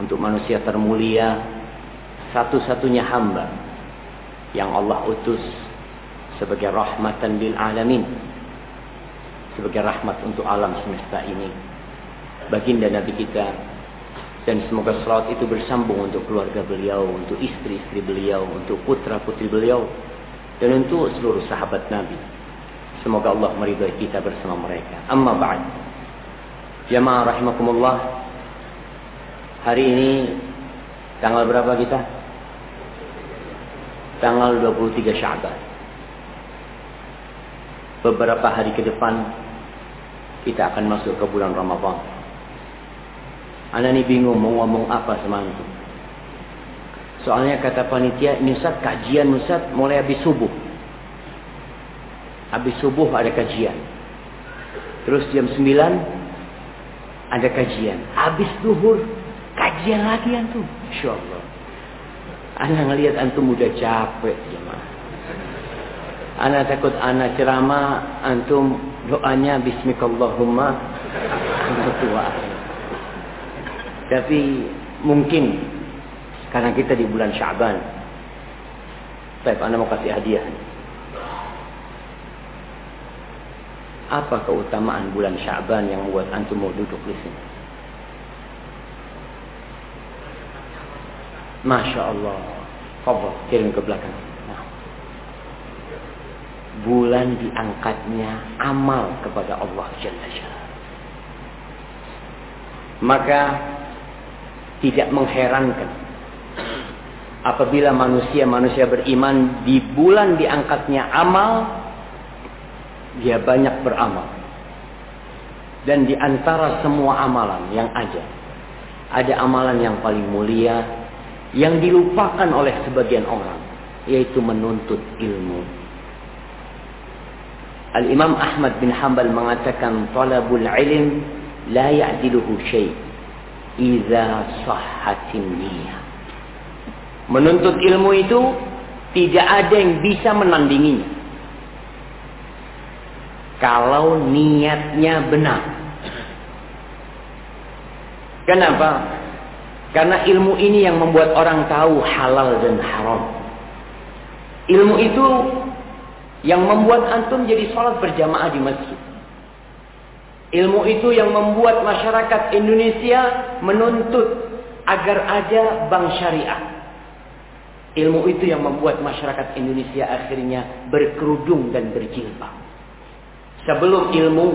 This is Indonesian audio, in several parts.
untuk manusia termulia satu-satunya hamba yang Allah utus sebagai rahmatan lil alamin sebagai rahmat untuk alam semesta ini. Baginda nabi kita dan semoga salawat itu bersambung untuk keluarga beliau untuk istri-istri beliau untuk putra-putri beliau dan untuk seluruh sahabat nabi. Semoga Allah meridai kita bersama mereka. Amma ba'd. Jamaah rahimakumullah hari ini tanggal berapa kita tanggal 23 Syaban beberapa hari ke depan kita akan masuk ke bulan Ramadhan. Anak ini bingung mau ngomong apa sama itu. Soalnya kata panitia, ini Ustaz kajian Ustaz mulai habis subuh. Habis subuh ada kajian. Terus jam 9 ada kajian. Habis duhur kajian lagi antum. Insyaallah. Anak ngelihat antum udah capek jemaah. Ana takut ana ceramah antum doanya bismikallahumma tua. Tapi mungkin karena kita di bulan Syaban. Baik, ana mau kasih hadiah. Apa keutamaan bulan Syaban yang membuat antum mau duduk di sini? Masya Allah. Kau kirim ke belakang bulan diangkatnya amal kepada Allah Jalla Jalla. Maka tidak mengherankan apabila manusia-manusia beriman di bulan diangkatnya amal dia banyak beramal. Dan di antara semua amalan yang ada ada amalan yang paling mulia yang dilupakan oleh sebagian orang yaitu menuntut ilmu. Al-Imam Ahmad bin Hanbal mengatakan talabul ilm la ya'diluhu syai' idza sahhatin niyyah. Menuntut ilmu itu tidak ada yang bisa menandinginya. Kalau niatnya benar. Kenapa? Karena ilmu ini yang membuat orang tahu halal dan haram. Ilmu itu yang membuat antum jadi sholat berjamaah di masjid. Ilmu itu yang membuat masyarakat Indonesia menuntut agar ada bank syariah. Ilmu itu yang membuat masyarakat Indonesia akhirnya berkerudung dan berjilbab. Sebelum ilmu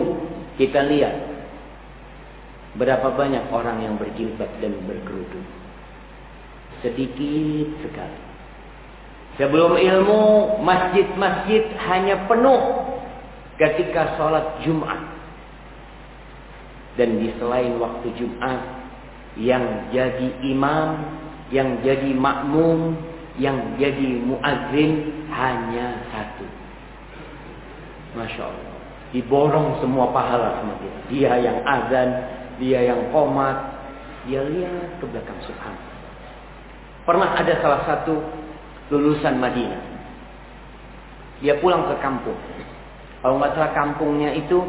kita lihat berapa banyak orang yang berjilbab dan berkerudung. Sedikit sekali. Sebelum ilmu, masjid-masjid hanya penuh ketika sholat Jumat. Dan di selain waktu Jumat, yang jadi imam, yang jadi makmum, yang jadi muadzin hanya satu. Masya Allah. Diborong semua pahala sama dia. Dia yang azan, dia yang komat. Dia lihat ke belakang Subhan. Pernah ada salah satu lulusan Madinah. Dia pulang ke kampung. Kalau nggak salah kampungnya itu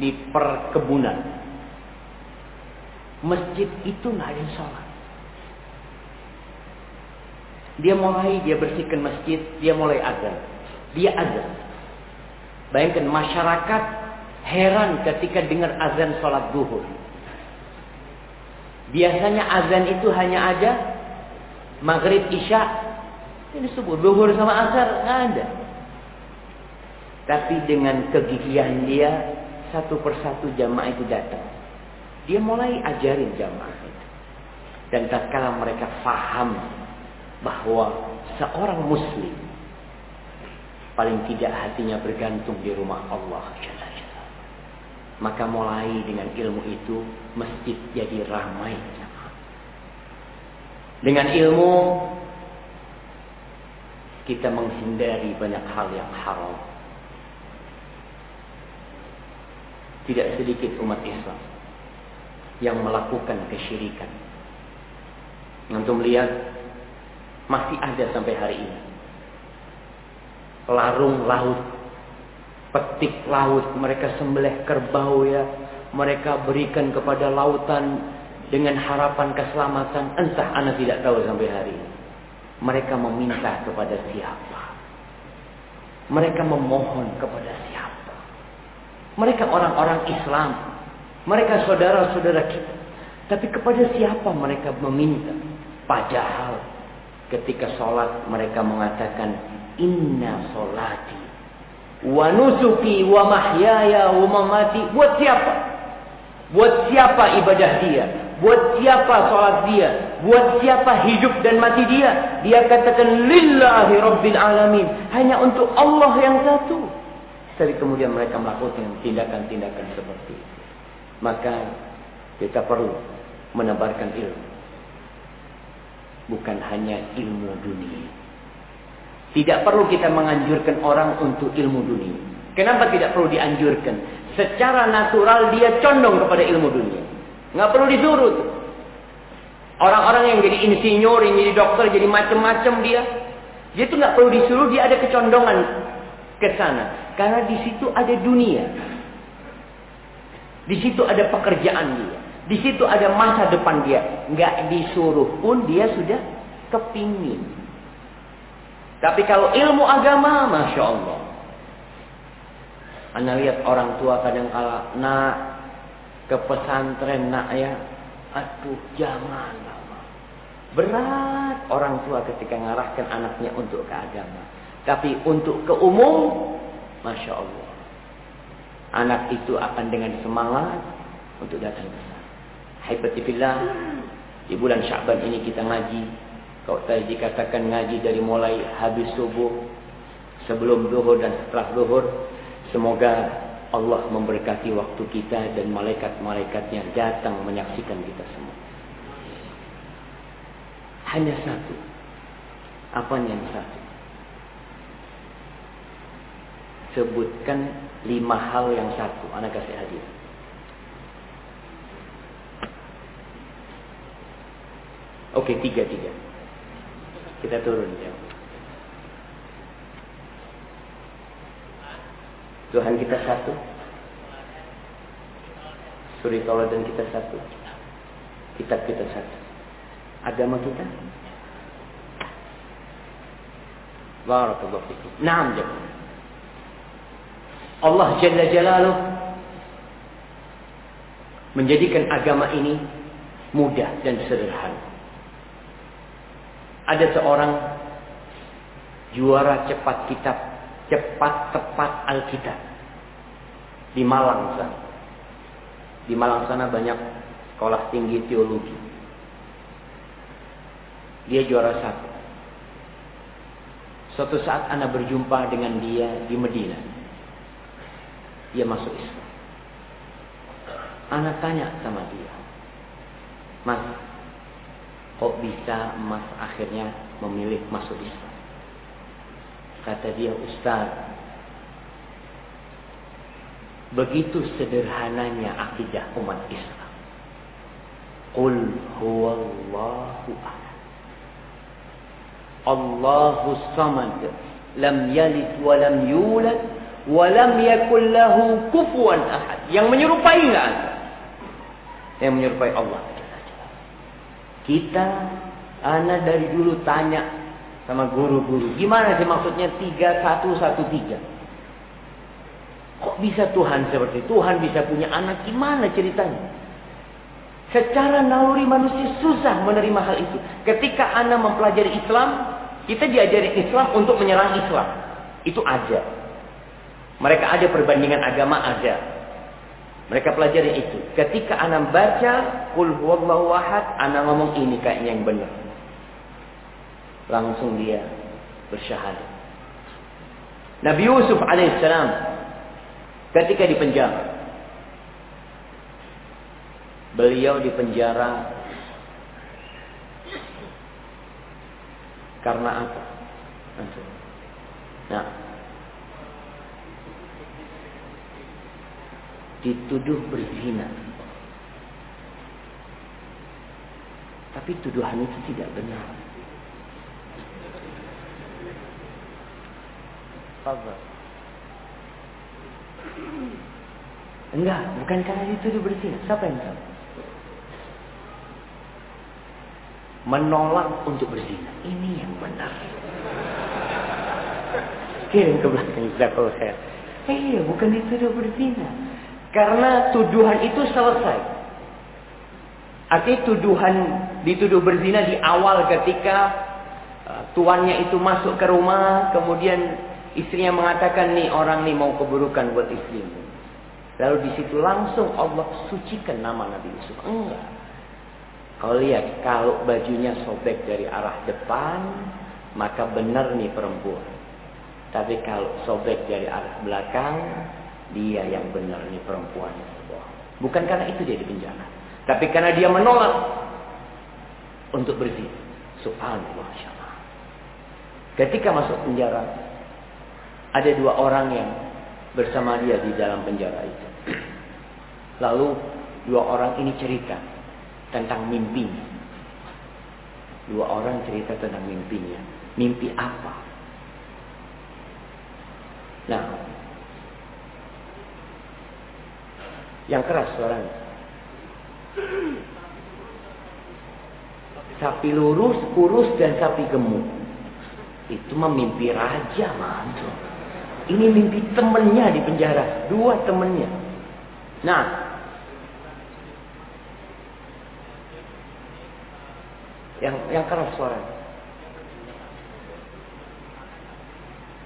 di perkebunan. Masjid itu nggak ada sholat. Dia mulai, dia bersihkan masjid, dia mulai azan. Dia azan. Bayangkan masyarakat heran ketika dengar azan sholat duhur. Biasanya azan itu hanya ada maghrib isya ini subuh, duhur sama asar nggak ada. Tapi dengan kegigihan dia, satu persatu jamaah itu datang. Dia mulai ajarin jamaah itu. Dan tatkala mereka faham bahwa seorang muslim paling tidak hatinya bergantung di rumah Allah. Maka mulai dengan ilmu itu masjid jadi ramai. Dengan ilmu kita menghindari banyak hal yang haram. Tidak sedikit umat Islam yang melakukan kesyirikan. Untuk melihat masih ada sampai hari ini. Larung laut, petik laut, mereka sembelih kerbau ya, mereka berikan kepada lautan dengan harapan keselamatan entah anak tidak tahu sampai hari ini. Mereka meminta kepada siapa? Mereka memohon kepada siapa? Mereka orang-orang Islam. Mereka saudara-saudara kita. Tapi kepada siapa mereka meminta? Padahal ketika sholat mereka mengatakan Inna sholati wa nusuki wa mahyaya wa mamati. Buat siapa? Buat siapa ibadah dia? Buat siapa sholat dia? Buat siapa hidup dan mati dia? Dia katakan lillahi rabbil alamin. Hanya untuk Allah yang satu. Tapi kemudian mereka melakukan tindakan-tindakan seperti itu. Maka kita perlu menebarkan ilmu. Bukan hanya ilmu dunia. Tidak perlu kita menganjurkan orang untuk ilmu dunia. Kenapa tidak perlu dianjurkan? Secara natural dia condong kepada ilmu dunia. Nggak perlu disuruh. Orang-orang yang jadi insinyur, yang jadi dokter, jadi macam-macam dia. Dia tuh nggak perlu disuruh, dia ada kecondongan ke sana. Karena di situ ada dunia. Di situ ada pekerjaan dia. Di situ ada masa depan dia. Nggak disuruh pun dia sudah kepingin. Tapi kalau ilmu agama, Masya Allah. Anda lihat orang tua kadang kala, nak ke pesantren nak ya. Aduh jangan lama. Berat orang tua ketika ngarahkan anaknya untuk ke agama. Tapi untuk ke umum, Masya Allah. Anak itu akan dengan semangat untuk datang ke sana. Haibatifillah, di bulan Syaban ini kita ngaji. Kalau tadi dikatakan ngaji dari mulai habis subuh, sebelum zuhur dan setelah zuhur. Semoga Allah memberkati waktu kita dan malaikat-malaikatnya datang menyaksikan kita semua. Hanya satu. Apa yang satu? Sebutkan lima hal yang satu. Anak kasih hadiah. Oke, tiga-tiga. Kita turun ya. Tuhan kita satu. Suri dan kita satu. Kitab kita satu. Agama kita. Barakallahu fikum. Naam jemaah. Allah Jalla Jalaluh menjadikan agama ini mudah dan sederhana. Ada seorang juara cepat kitab cepat tepat Alkitab di Malang sana. Di Malang sana banyak sekolah tinggi teologi. Dia juara satu. Suatu saat Anda berjumpa dengan dia di Medina. Dia masuk Islam. Anak tanya sama dia. Mas, kok bisa mas akhirnya memilih masuk Islam? Kata dia Ustaz Begitu sederhananya akidah umat Islam. Qul huwallahu ahad. Allahu samad Lam yalid wa lam yulad Wa lam yakul lahu kufuan ahad. Yang menyerupai enggak? Yang menyerupai Allah Kita Anak dari dulu tanya sama guru-guru. Gimana sih maksudnya tiga satu satu tiga? Kok bisa Tuhan seperti? Tuhan bisa punya anak? Gimana ceritanya? Secara naluri manusia susah menerima hal itu. Ketika anda mempelajari Islam, kita diajari Islam untuk menyerang Islam. Itu aja. Mereka ada perbandingan agama ada. Mereka pelajari itu. Ketika anda baca Qul huwallahu ahad, anda ngomong ini kayaknya yang benar langsung dia bersyahadat. Nabi Yusuf alaihissalam ketika di penjara, beliau di penjara karena apa? Nah, dituduh berzina. Tapi tuduhan itu tidak benar. Fadal. Enggak, bukan karena itu dia berzina. Siapa yang tahu? menolak untuk berzina. Ini yang benar. Kirim ke belakang saya. Eh, bukan dituduh berzina. Karena tuduhan itu selesai. Artinya tuduhan dituduh berzina di awal ketika uh, tuannya itu masuk ke rumah, kemudian istrinya mengatakan nih orang nih mau keburukan buat istrimu. Lalu di situ langsung Allah sucikan nama Nabi Yusuf. Enggak. Kau lihat kalau bajunya sobek dari arah depan, maka benar nih perempuan. Tapi kalau sobek dari arah belakang, dia yang benar nih perempuan Bukan karena itu dia dipenjara. Tapi karena dia menolak untuk berzina. Subhanallah. Ketika masuk penjara, ada dua orang yang bersama dia di dalam penjara itu. Lalu dua orang ini cerita tentang mimpinya. Dua orang cerita tentang mimpinya. Mimpi apa? Nah, yang keras suaranya. Sapi lurus, kurus, dan sapi gemuk. Itu memimpi raja, mantu. Ini mimpi temennya di penjara. Dua temennya. Nah. Yang yang keras suaranya.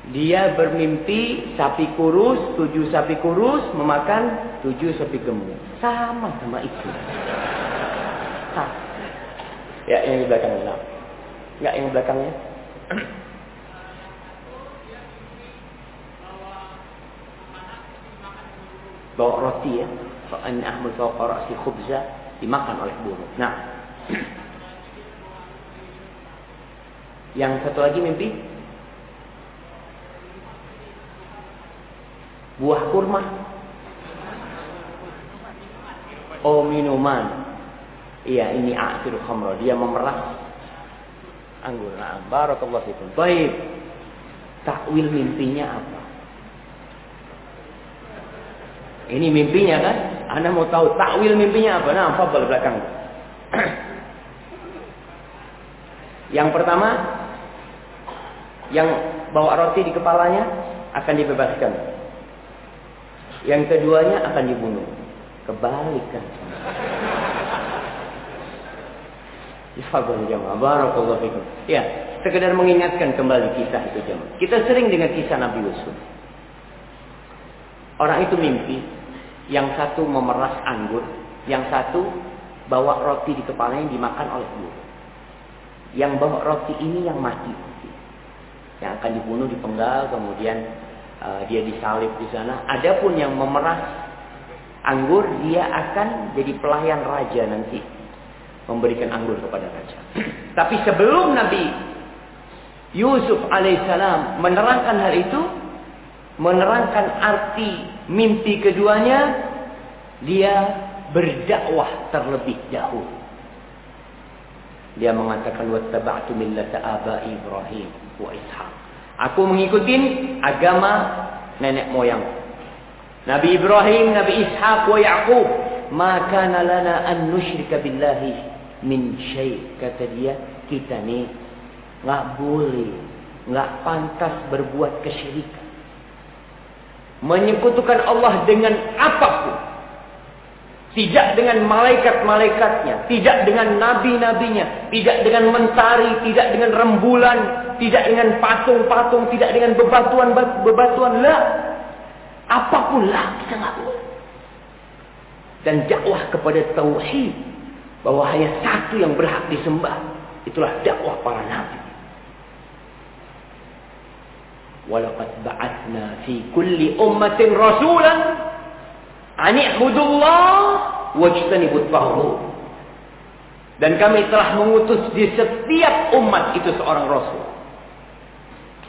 Dia bermimpi sapi kurus, tujuh sapi kurus memakan tujuh sapi gemuk. Sama sama itu. Ya, yang di belakangnya. Enggak yang di belakangnya. Bawa roti ya. Fa'an ahmad fawqa ra'si khubza dimakan oleh burung. Nah. Yang satu lagi mimpi Buah kurma. Oh minuman. Iya ini akhir khamra. Dia memeras anggur. Nah, barakallahu fikum. Baik. Takwil mimpinya apa? Ini mimpinya kan? Anda mau tahu takwil mimpinya apa? Nah, apa belakang. yang pertama, yang bawa roti di kepalanya akan dibebaskan. Yang keduanya akan dibunuh. Kebalikan. Ya, sekedar mengingatkan kembali kisah itu jamaah. Kita sering dengan kisah Nabi Yusuf. Orang itu mimpi. Yang satu memeras anggur. Yang satu bawa roti di kepalanya yang dimakan oleh burung. Yang bawa roti ini yang mati. Yang akan dibunuh, dipenggal, kemudian uh, dia disalib di sana. Adapun yang memeras anggur, dia akan jadi pelayan raja nanti. Memberikan anggur kepada raja. Tapi sebelum Nabi Yusuf alaihissalam menerangkan hal itu, menerangkan arti mimpi keduanya, dia berdakwah terlebih dahulu. Dia mengatakan wattaba'tu millata abai Ibrahim wa Ishaq. Aku mengikuti agama nenek moyang. Nabi Ibrahim, Nabi Ishaq wa Yaqub. Maka lana an nusyrika billahi min syai. Kata dia, kita ni nggak boleh, nggak pantas berbuat kesyirikan. Menyekutukan Allah dengan apapun. Tidak dengan malaikat-malaikatnya. Tidak dengan nabi-nabinya. Tidak dengan mentari. Tidak dengan rembulan. Tidak dengan patung-patung. Tidak dengan bebatuan-bebatuan. Lah. Apa pun lah. Kita nggak boleh. Dan dakwah kepada tauhid. Bahwa hanya satu yang berhak disembah. Itulah dakwah para nabi. Walaqad ba'athna fi kulli ummatin rasulan Ani'budullah wajtanibut taghut. Dan kami telah mengutus di setiap umat itu seorang rasul.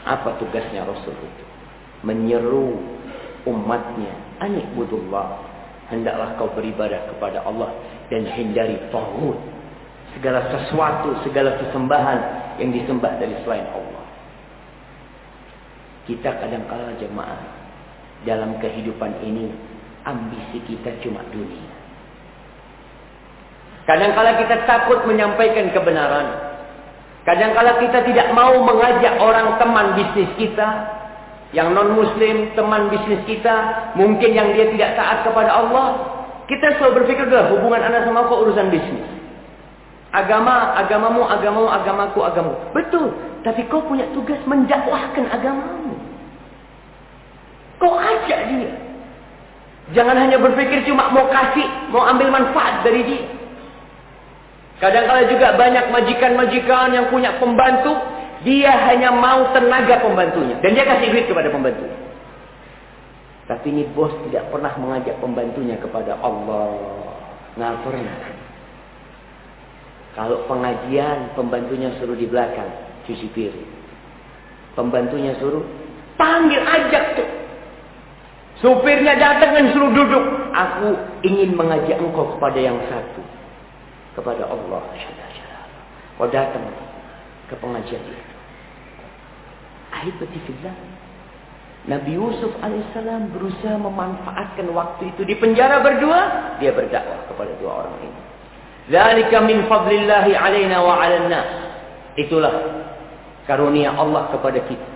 Apa tugasnya rasul itu? Menyeru umatnya, ani'budullah. Hendaklah kau beribadah kepada Allah dan hindari taghut. Segala sesuatu, segala sesembahan yang disembah dari selain Allah. Kita kadang-kala jemaah dalam kehidupan ini ambisi kita cuma dunia. Kadang-kala kita takut menyampaikan kebenaran. Kadang-kala kita tidak mau mengajak orang teman bisnis kita. Yang non-muslim, teman bisnis kita. Mungkin yang dia tidak taat kepada Allah. Kita selalu berpikir, adalah hubungan anak sama aku urusan bisnis. Agama, agamamu, agamamu, agamaku, agamamu. Betul. Tapi kau punya tugas mendakwahkan agamamu. Kau ajak dia. Jangan hanya berpikir cuma mau kasih, mau ambil manfaat dari dia. Kadang-kadang juga banyak majikan-majikan yang punya pembantu, dia hanya mau tenaga pembantunya. Dan dia kasih duit kepada pembantu. Tapi ini bos tidak pernah mengajak pembantunya kepada Allah. Nggak pernah. Kalau pengajian, pembantunya suruh di belakang, cuci piring. Pembantunya suruh, panggil ajak tuh. Supirnya datang dan suruh duduk. Aku ingin mengajak engkau kepada yang satu. Kepada Allah. Kau datang ke pengajian itu. Ahibati fillah. Nabi Yusuf alaihissalam berusaha memanfaatkan waktu itu di penjara berdua. Dia berdakwah kepada dua orang ini. Zalika min fadlillahi alaina wa ala nas. Itulah karunia Allah kepada kita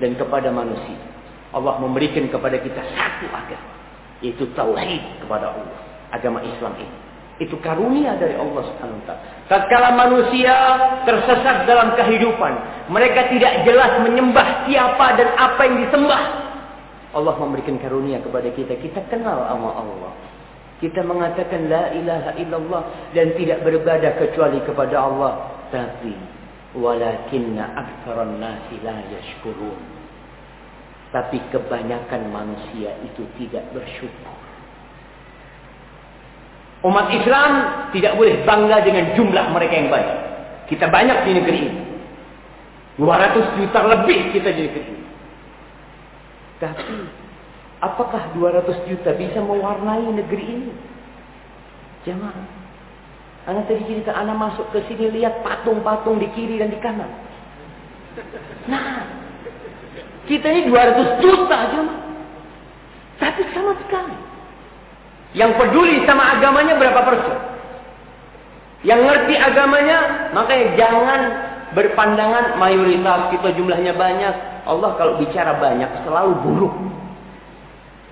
dan kepada manusia. Allah memberikan kepada kita satu agama. Yaitu tauhid kepada Allah. Agama Islam ini. Itu karunia dari Allah Subhanahu wa taala. Tatkala manusia tersesat dalam kehidupan, mereka tidak jelas menyembah siapa dan apa yang disembah. Allah memberikan karunia kepada kita. Kita kenal sama Allah. Kita mengatakan la ilaha illallah dan tidak beribadah kecuali kepada Allah. Tapi walakinna aktsaran nasi la yashkurun. Tapi kebanyakan manusia itu tidak bersyukur. Umat Islam tidak boleh bangga dengan jumlah mereka yang banyak. Kita banyak di negeri ini. 200 juta lebih kita di negeri ini. Tapi, apakah 200 juta bisa mewarnai negeri ini? Jangan. Anak tadi cerita, anak masuk ke sini lihat patung-patung di kiri dan di kanan. Nah, kita ini 200 juta aja. Tapi sama sekali. Yang peduli sama agamanya berapa persen? Yang ngerti agamanya, makanya jangan berpandangan mayoritas kita jumlahnya banyak. Allah kalau bicara banyak selalu buruk.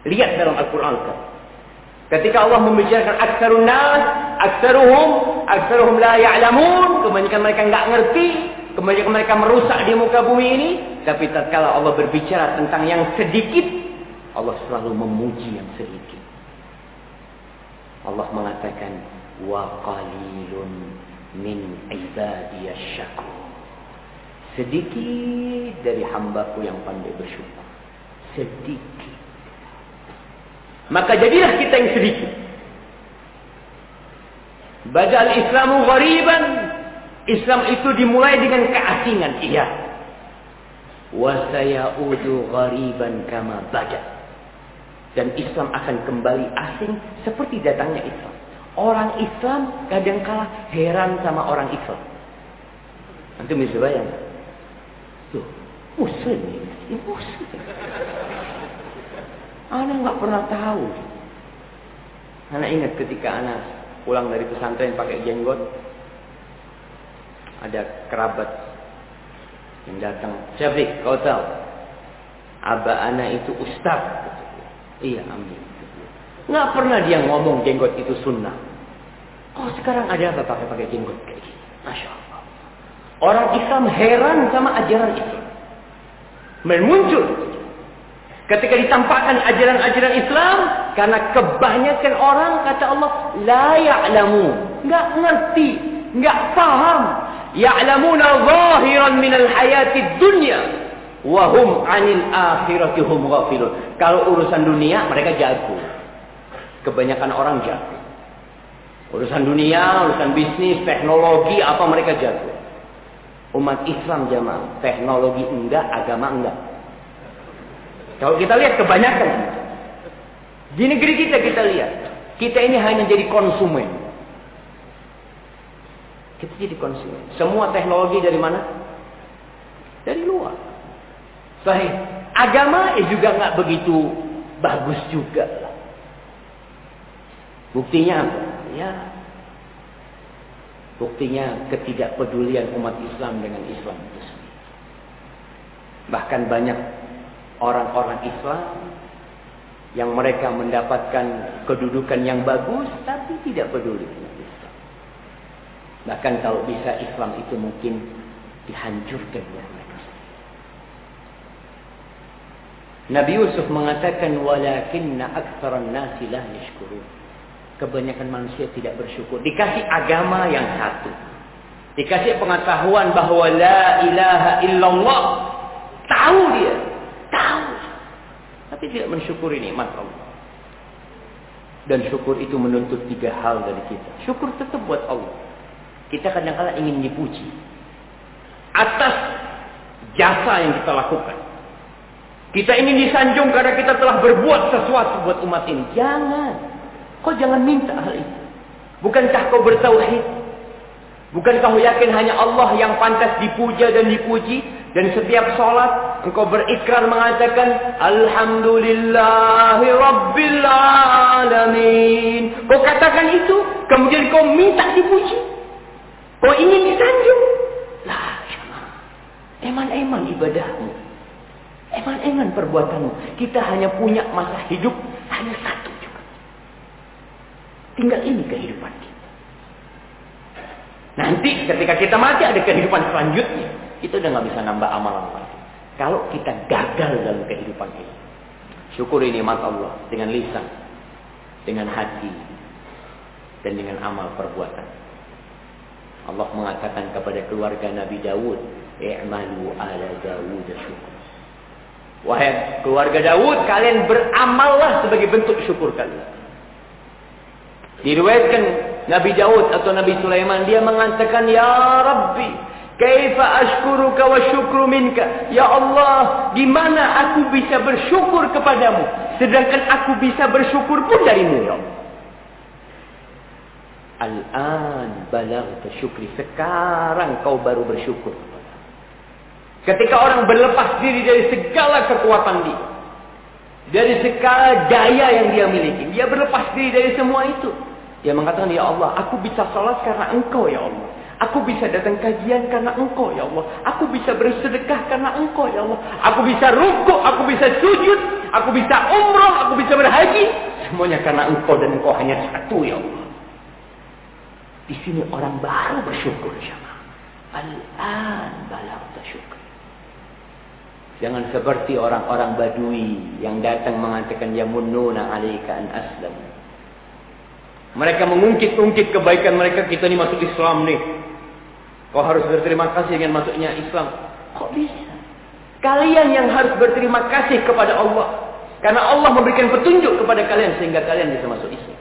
Lihat dalam Al-Quran. Ketika Allah membicarakan aksarun nas, aksaruhum, aksaruhum la ya'lamun, kebanyakan mereka nggak ngerti, kebanyakan mereka merusak di muka bumi ini, tapi tatkala Allah berbicara tentang yang sedikit, Allah selalu memuji yang sedikit. Allah mengatakan, wa qalilun min ibadiyasy syakur. Sedikit dari hambaku yang pandai bersyukur. Sedikit. Maka jadilah kita yang sedikit. Badal Islamu ghariban. Islam itu dimulai dengan keasingan. Iya wasayaudu ghariban kama bada. Dan Islam akan kembali asing seperti datangnya Islam. Orang Islam kadang kala heran sama orang Islam. Nanti bisa bayang. Tuh, muslim ini, muslim. Anak nggak pernah tahu. Anak ingat ketika anak pulang dari pesantren pakai jenggot. Ada kerabat yang datang. Syafiq, kau tahu? Aba anak itu ustaz. Iya, amin. Nggak pernah dia ngomong jenggot itu sunnah. Oh sekarang ada apa pakai-pakai jenggot kayak gini? Masya Allah. Orang Islam heran sama ajaran itu. Memuncul. Ketika ditampakkan ajaran-ajaran Islam. Karena kebanyakan orang kata Allah. La ya'lamu. Nggak ngerti. Nggak paham ya'lamuna zahiran minal hayati dunya wa hum 'anil akhirati hum ghafilun. Kalau urusan dunia mereka jago. Kebanyakan orang jago. Urusan dunia, urusan bisnis, teknologi apa mereka jago. Umat Islam jamaah, teknologi enggak, agama enggak. Kalau kita lihat kebanyakan di negeri kita kita lihat, kita ini hanya jadi konsumen. Kita jadi konsumen. Semua teknologi dari mana? Dari luar. Sahih. Agama eh juga nggak begitu bagus juga. Buktinya apa? Ya. Buktinya ketidakpedulian umat Islam dengan Islam itu sendiri. Bahkan banyak orang-orang Islam yang mereka mendapatkan kedudukan yang bagus tapi tidak peduli. Bahkan kalau bisa Islam itu mungkin dihancurkan oleh mereka. Nabi Yusuf mengatakan walakinna aktsaran nasi la yashkurun. Kebanyakan manusia tidak bersyukur. Dikasih agama yang satu. Dikasih pengetahuan bahwa la ilaha illallah. Tahu dia. Tahu. Tapi tidak mensyukuri nikmat Allah. Dan syukur itu menuntut tiga hal dari kita. Syukur tetap buat Allah. Kita kadang-kadang ingin dipuji. Atas jasa yang kita lakukan. Kita ingin disanjung karena kita telah berbuat sesuatu buat umat ini. Jangan. Kau jangan minta hal itu. Bukankah kau bertauhid? Bukankah kau yakin hanya Allah yang pantas dipuja dan dipuji? Dan setiap sholat engkau berikrar mengatakan Alhamdulillahi Rabbil Alamin. Kau katakan itu, kemudian kau minta dipuji. Kau ingin disanjung. Lah, eman-eman ibadahmu. Eman-eman perbuatanmu. Kita hanya punya masa hidup hanya satu. Tinggal ini kehidupan kita. Nanti ketika kita mati ada kehidupan selanjutnya. Itu udah nggak bisa nambah amalan lagi. Kalau kita gagal dalam kehidupan ini. Syukuri nikmat Allah dengan lisan, dengan hati, dan dengan amal perbuatan. Allah mengatakan kepada keluarga Nabi Dawud, "I'malu ala Dawud syukur." Wahai keluarga Dawud, kalian beramallah sebagai bentuk syukur kalian. Diriwayatkan Nabi Daud atau Nabi Sulaiman dia mengatakan ya Rabbi kaifa ashkuruka wa syukru minka ya Allah di mana aku bisa bersyukur kepadamu sedangkan aku bisa bersyukur pun darimu ya Allah Al-an balaghta syukri sekarang kau baru bersyukur Ketika orang berlepas diri dari segala kekuatan dia dari segala daya yang dia miliki dia berlepas diri dari semua itu dia mengatakan, Ya Allah, aku bisa sholat karena engkau, Ya Allah. Aku bisa datang kajian karena engkau, Ya Allah. Aku bisa bersedekah karena engkau, Ya Allah. Aku bisa rukuk, aku bisa sujud, aku bisa umroh, aku bisa berhaji. Semuanya karena engkau dan engkau hanya satu, Ya Allah. Di sini orang baru bersyukur, sama. Al-an balau syukur. Jangan seperti orang-orang badui yang datang mengatakan ya mununa alaika an aslam. Mereka mengungkit-ungkit kebaikan mereka. Kita ini masuk Islam nih. Kau harus berterima kasih dengan masuknya Islam. Kok bisa? Kalian yang harus berterima kasih kepada Allah. Karena Allah memberikan petunjuk kepada kalian. Sehingga kalian bisa masuk Islam.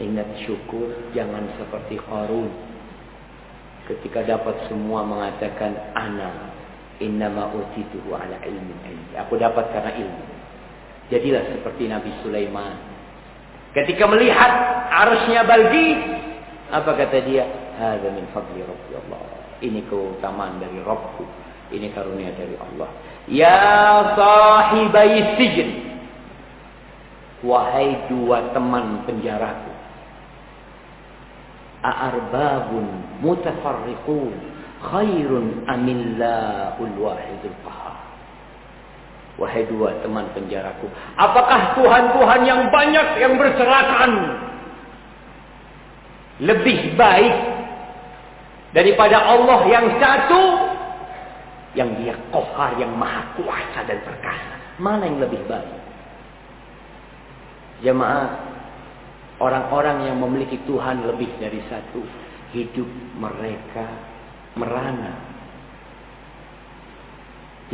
Ingat syukur. Jangan seperti Qarun. Ketika dapat semua mengatakan. Ana. Innama utituhu ala ilmi. Aku dapat karena ilmu. Jadilah seperti Nabi Sulaiman. Ketika melihat arusnya Balgi, apa kata dia? Hada min fadli Rabbi Allah. Ini keutamaan dari Rabbku. Ini karunia dari Allah. Ya sahibai sijin. Wahai dua teman penjaraku. A'arbabun mutafarriqun khairun amillahul wahidul qahar. Wahai dua teman penjaraku. Apakah Tuhan-Tuhan yang banyak yang berserakan. Lebih baik. Daripada Allah yang satu. Yang dia kohar, yang maha kuasa dan perkasa. Mana yang lebih baik? Jemaah. Orang-orang yang memiliki Tuhan lebih dari satu. Hidup mereka merana.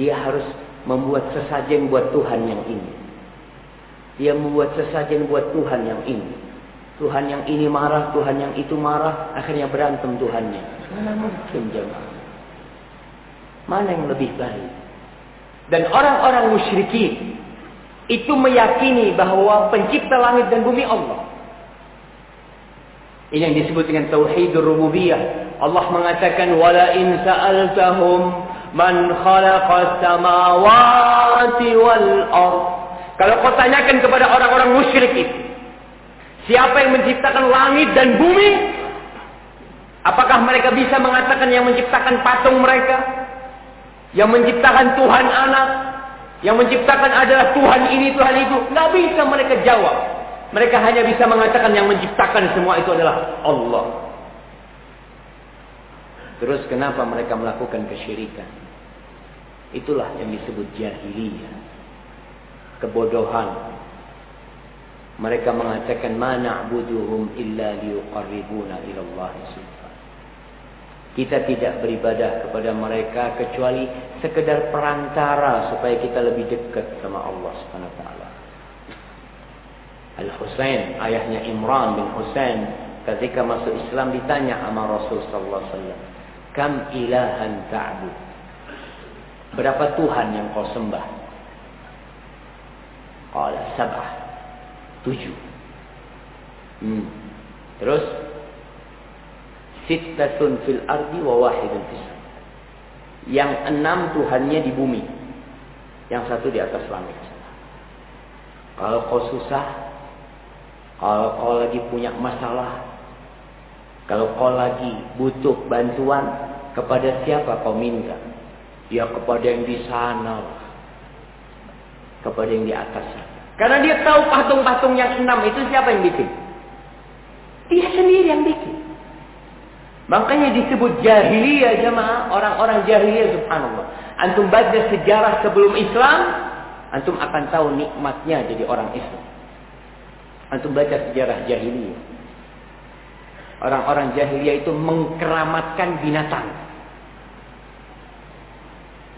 Dia harus membuat sesajen buat Tuhan yang ini. Dia membuat sesajen buat Tuhan yang ini. Tuhan yang ini marah, Tuhan yang itu marah, akhirnya berantem Tuhannya. Mana mungkin jemaah? Mana yang lebih baik? Dan orang-orang musyrikin itu meyakini bahwa pencipta langit dan bumi Allah. Ini yang disebut dengan tauhidur rububiyah. Allah mengatakan wala in sa'altahum Man khalaqas samawati wal ard. Kalau kau tanyakan kepada orang-orang musyrik itu, siapa yang menciptakan langit dan bumi? Apakah mereka bisa mengatakan yang menciptakan patung mereka? Yang menciptakan Tuhan anak? Yang menciptakan adalah Tuhan ini, Tuhan itu? Tidak bisa mereka jawab. Mereka hanya bisa mengatakan yang menciptakan semua itu adalah Allah. Terus kenapa mereka melakukan kesyirikan? Itulah yang disebut jahiliyah. Kebodohan. Mereka mengatakan ma na'buduhum illa liyuqarribuna ila Allah Kita tidak beribadah kepada mereka kecuali sekedar perantara supaya kita lebih dekat sama Allah Subhanahu wa taala. Al-Husain, ayahnya Imran bin Husain, ketika masuk Islam ditanya sama Rasul sallallahu alaihi wasallam, "Kam ilahan ta'bud?" Berapa Tuhan yang kau sembah? Qala sab'ah. Tujuh. Hmm. Terus sittatun fil ardi wa wahidun fis Yang enam Tuhannya di bumi. Yang satu di atas langit. Kalau kau susah, kalau kau lagi punya masalah, kalau kau lagi butuh bantuan, kepada siapa kau minta? Ya kepada yang di sana. Kepada yang di atas. Karena dia tahu patung-patung yang enam itu siapa yang bikin. Dia sendiri yang bikin. Makanya disebut jahiliyah jemaah. Orang-orang jahiliyah subhanallah. Antum baca sejarah sebelum Islam. Antum akan tahu nikmatnya jadi orang Islam. Antum baca sejarah jahiliyah. Orang-orang jahiliyah itu mengkeramatkan binatang.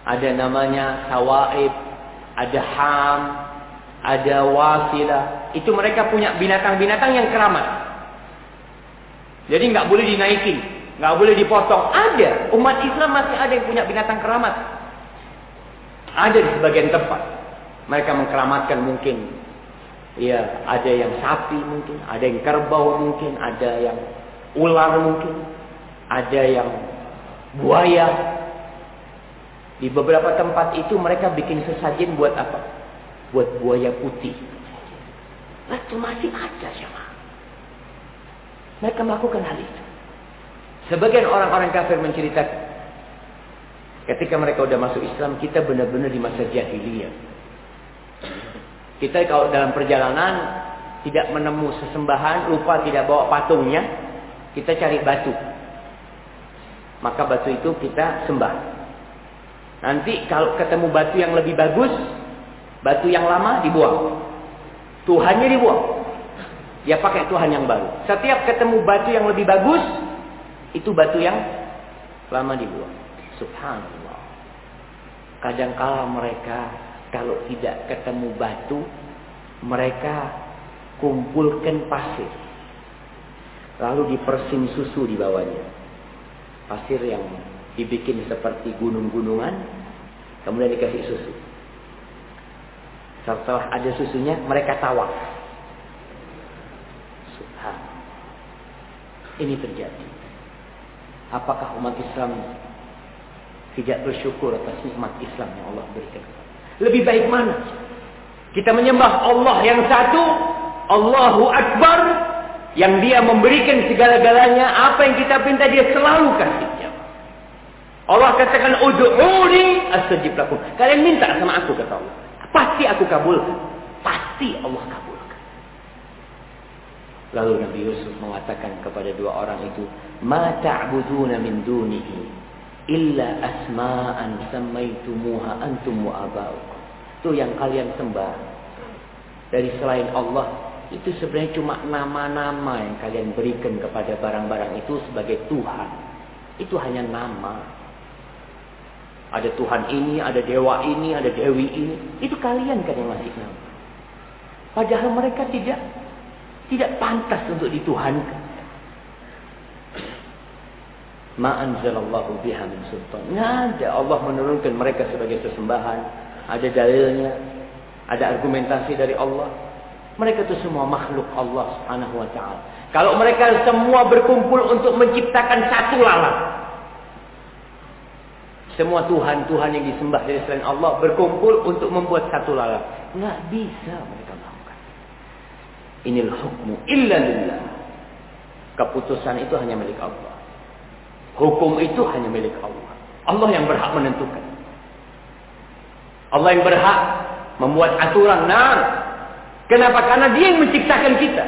Ada namanya sawaib, ada ham, ada wasilah. Itu mereka punya binatang-binatang yang keramat. Jadi nggak boleh dinaikin, nggak boleh dipotong. Ada umat Islam masih ada yang punya binatang keramat. Ada di sebagian tempat. Mereka mengkeramatkan mungkin Ya, ada yang sapi mungkin, ada yang kerbau mungkin, ada yang ular mungkin, ada yang buaya, di beberapa tempat itu mereka bikin sesajen buat apa? Buat buaya putih. Itu masih ada sama. Mereka melakukan hal itu. Sebagian orang-orang kafir menceritakan. Ketika mereka sudah masuk Islam, kita benar-benar di masa jahiliyah. Kita kalau dalam perjalanan tidak menemu sesembahan, lupa tidak bawa patungnya, kita cari batu. Maka batu itu kita sembah. Nanti kalau ketemu batu yang lebih bagus, batu yang lama dibuang. Tuhannya dibuang. Ya pakai Tuhan yang baru. Setiap ketemu batu yang lebih bagus, itu batu yang lama dibuang. Subhanallah. Kadangkala mereka kalau tidak ketemu batu, mereka kumpulkan pasir. Lalu dipersim susu di bawahnya. Pasir yang dibikin seperti gunung-gunungan, kemudian dikasih susu. Setelah ada susunya, mereka tawaf. Subhan. Ini terjadi. Apakah umat Islam tidak bersyukur atas nikmat Islam yang Allah berikan? Lebih baik mana? Kita menyembah Allah yang satu, Allahu Akbar, yang dia memberikan segala-galanya, apa yang kita minta dia selalu kasih. Allah katakan ud'uni astajib lakum. Kalian minta sama aku kata Allah. Pasti aku kabulkan. Pasti Allah kabulkan. Lalu Nabi Yusuf mengatakan kepada dua orang itu, "Ma ta'buduna min dunihi illa asma'an sammaitumuha antum wa aba'ukum." Itu yang kalian sembah dari selain Allah itu sebenarnya cuma nama-nama yang kalian berikan kepada barang-barang itu sebagai Tuhan. Itu hanya nama. Ada Tuhan ini, ada dewa ini, ada dewi ini. Itu kalian kan yang masih nama. Padahal mereka tidak tidak pantas untuk dituhankan. Ma'anzalallahu biha min sultan. Nggak ada Allah menurunkan mereka sebagai sesembahan. Ada dalilnya. Ada argumentasi dari Allah. Mereka itu semua makhluk Allah subhanahu wa ta'ala. Kalau mereka semua berkumpul untuk menciptakan satu lalat. Semua Tuhan-Tuhan yang disembah dari selain Allah berkumpul untuk membuat satu lalat. Nggak bisa mereka melakukan. Inilah hukmu illa lillah. Keputusan itu hanya milik Allah. Hukum itu hanya milik Allah. Allah yang berhak menentukan. Allah yang berhak membuat aturan. Nah, kenapa? Karena dia yang menciptakan kita.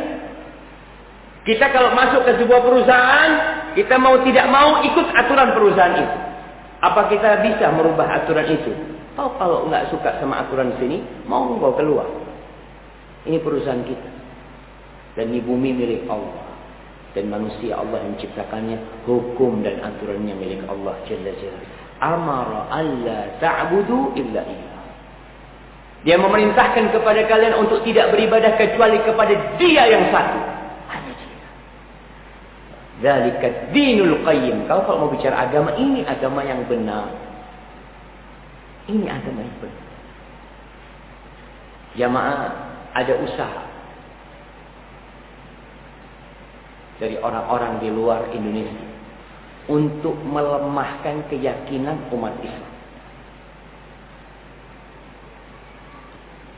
Kita kalau masuk ke sebuah perusahaan, kita mau tidak mau ikut aturan perusahaan itu. Apa kita bisa merubah aturan itu? Oh, kalau nggak suka sama aturan di sini, mau bawa keluar. Ini perusahaan kita. Dan ini bumi milik Allah. Dan manusia Allah yang menciptakannya. Hukum dan aturannya milik Allah Jalla Jalla. Amara alla ta'budu illa iya. Dia memerintahkan kepada kalian untuk tidak beribadah kecuali kepada dia yang satu. Hanya dia. Zalika dinul qayyim. Kalau kalau mau bicara agama, ini agama yang benar. Ini agama yang benar. Jamaah ada usaha dari orang-orang di luar Indonesia untuk melemahkan keyakinan umat Islam.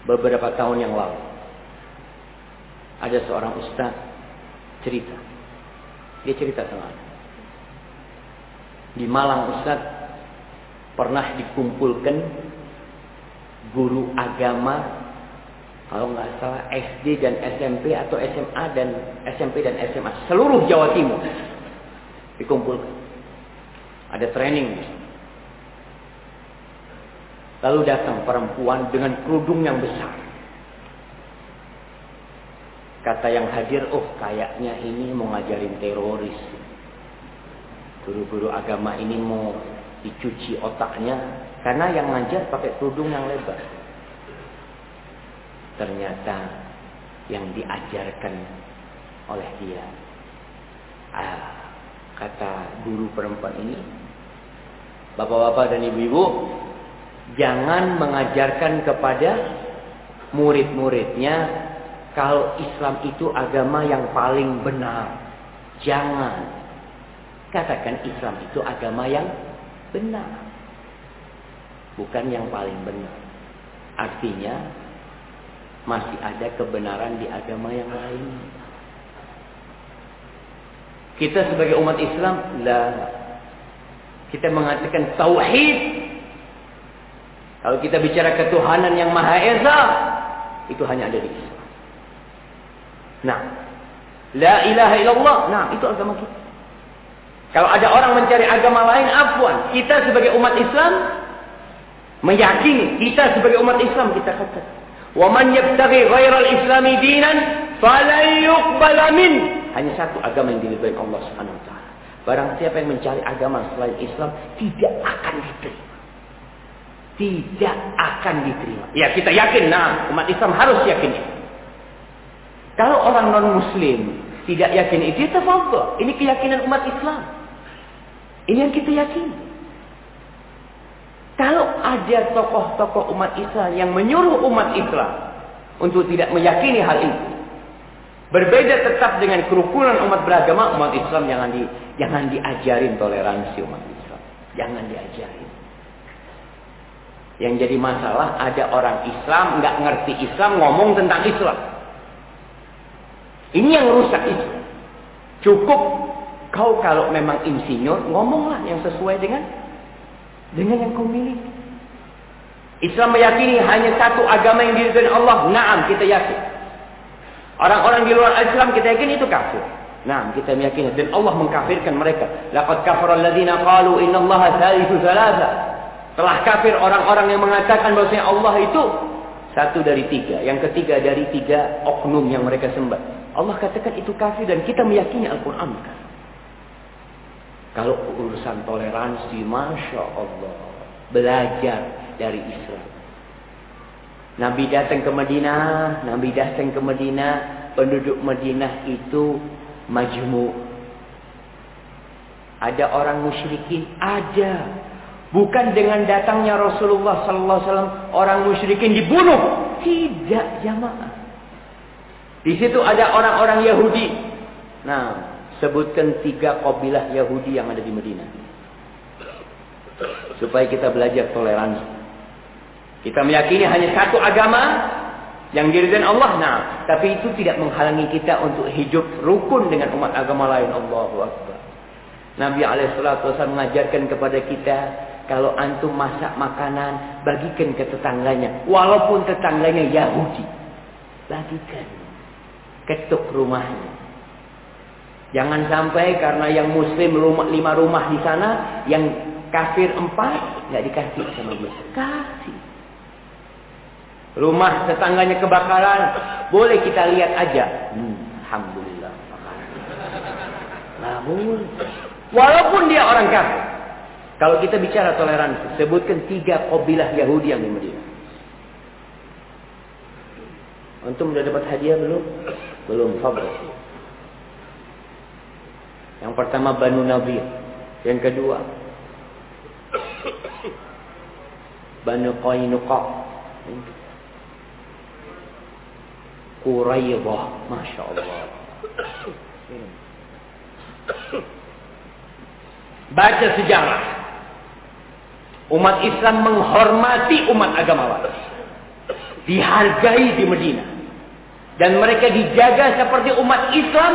Beberapa tahun yang lalu ada seorang ustaz cerita. Dia cerita sama Di Malang Ustaz pernah dikumpulkan guru agama kalau nggak salah SD dan SMP atau SMA dan SMP dan SMA seluruh Jawa Timur dikumpulkan. Ada training. Lalu datang perempuan dengan kerudung yang besar. Kata yang hadir, oh kayaknya ini mau ngajarin teroris. Guru-guru agama ini mau dicuci otaknya. Karena yang ngajar pakai kerudung yang lebar. Ternyata yang diajarkan oleh dia. Ah, kata guru perempuan ini. Bapak-bapak dan ibu-ibu. Jangan mengajarkan kepada murid-muridnya. Kalau Islam itu agama yang paling benar. Jangan. Katakan Islam itu agama yang benar. Bukan yang paling benar. Artinya masih ada kebenaran di agama yang lain. Kita sebagai umat Islam, lah kita mengatakan tauhid. Kalau kita bicara ketuhanan yang Maha Esa, itu hanya ada di Islam. Nah, la ilaha illallah, nah itu agama kita. Kalau ada orang mencari agama lain, afwan. Kita sebagai umat Islam meyakini kita sebagai umat Islam kita katakan Wa man yabtaghi ghairal islami dinan falan yuqbala min. Hanya satu agama yang diridhai Allah Subhanahu wa taala. Barang siapa yang mencari agama selain Islam tidak akan diterima. Tidak akan diterima. Ya kita yakin, nah umat Islam harus yakin. Kalau orang non muslim tidak yakin itu, ya tafadhol. Ini keyakinan umat Islam. Ini yang kita yakini. Kalau ada tokoh-tokoh umat Islam yang menyuruh umat Islam untuk tidak meyakini hal itu, berbeda tetap dengan kerukunan umat beragama, umat Islam jangan di jangan diajarin toleransi umat Islam, jangan diajarin. Yang jadi masalah ada orang Islam nggak ngerti Islam ngomong tentang Islam. Ini yang rusak itu. Cukup kau kalau memang insinyur ngomonglah yang sesuai dengan dengan yang kau miliki. Islam meyakini hanya satu agama yang diridhoi Allah. Naam, kita yakin. Orang-orang di luar Islam kita yakin itu kafir. Naam, kita meyakini dan Allah mengkafirkan mereka. Laqad kafara alladziina qalu innallaha thalithu thalatha. Telah kafir orang-orang yang mengatakan bahwasanya Allah itu satu dari tiga. Yang ketiga dari tiga oknum yang mereka sembah. Allah katakan itu kafir dan kita meyakini Al-Quran. Kalau urusan toleransi, Masya Allah. Belajar dari Islam. Nabi datang ke Madinah. Nabi datang ke Madinah. Penduduk Madinah itu majmu. Ada orang musyrikin? Ada. Bukan dengan datangnya Rasulullah sallallahu alaihi wasallam orang musyrikin dibunuh. Tidak, jamaah. Di situ ada orang-orang Yahudi. Nah, Sebutkan tiga kabilah Yahudi yang ada di Madinah. Supaya kita belajar toleransi. Kita meyakini hanya satu agama yang diridhai Allah. Nah, tapi itu tidak menghalangi kita untuk hidup rukun dengan umat agama lain. Allahu Akbar. Nabi Alaihissalam mengajarkan kepada kita kalau antum masak makanan bagikan ke tetangganya. Walaupun tetangganya Yahudi. Bagikan ketuk rumahnya. Jangan sampai karena yang muslim rumah, lima rumah di sana yang kafir empat nggak dikasih sama dia kasih. Rumah tetangganya kebakaran boleh kita lihat aja. Hmm, alhamdulillah. Namun Walaupun dia orang kafir. Kalau kita bicara toleransi, sebutkan tiga kabilah Yahudi yang di Madinah. Antum sudah dapat hadiah belum? Belum, fadl. Yang pertama Banu Nabi. Yang kedua Banu Qainuqa. Quraidah, Masya Allah. Baca sejarah. Umat Islam menghormati umat agama lain. Dihargai di Medina. Dan mereka dijaga seperti umat Islam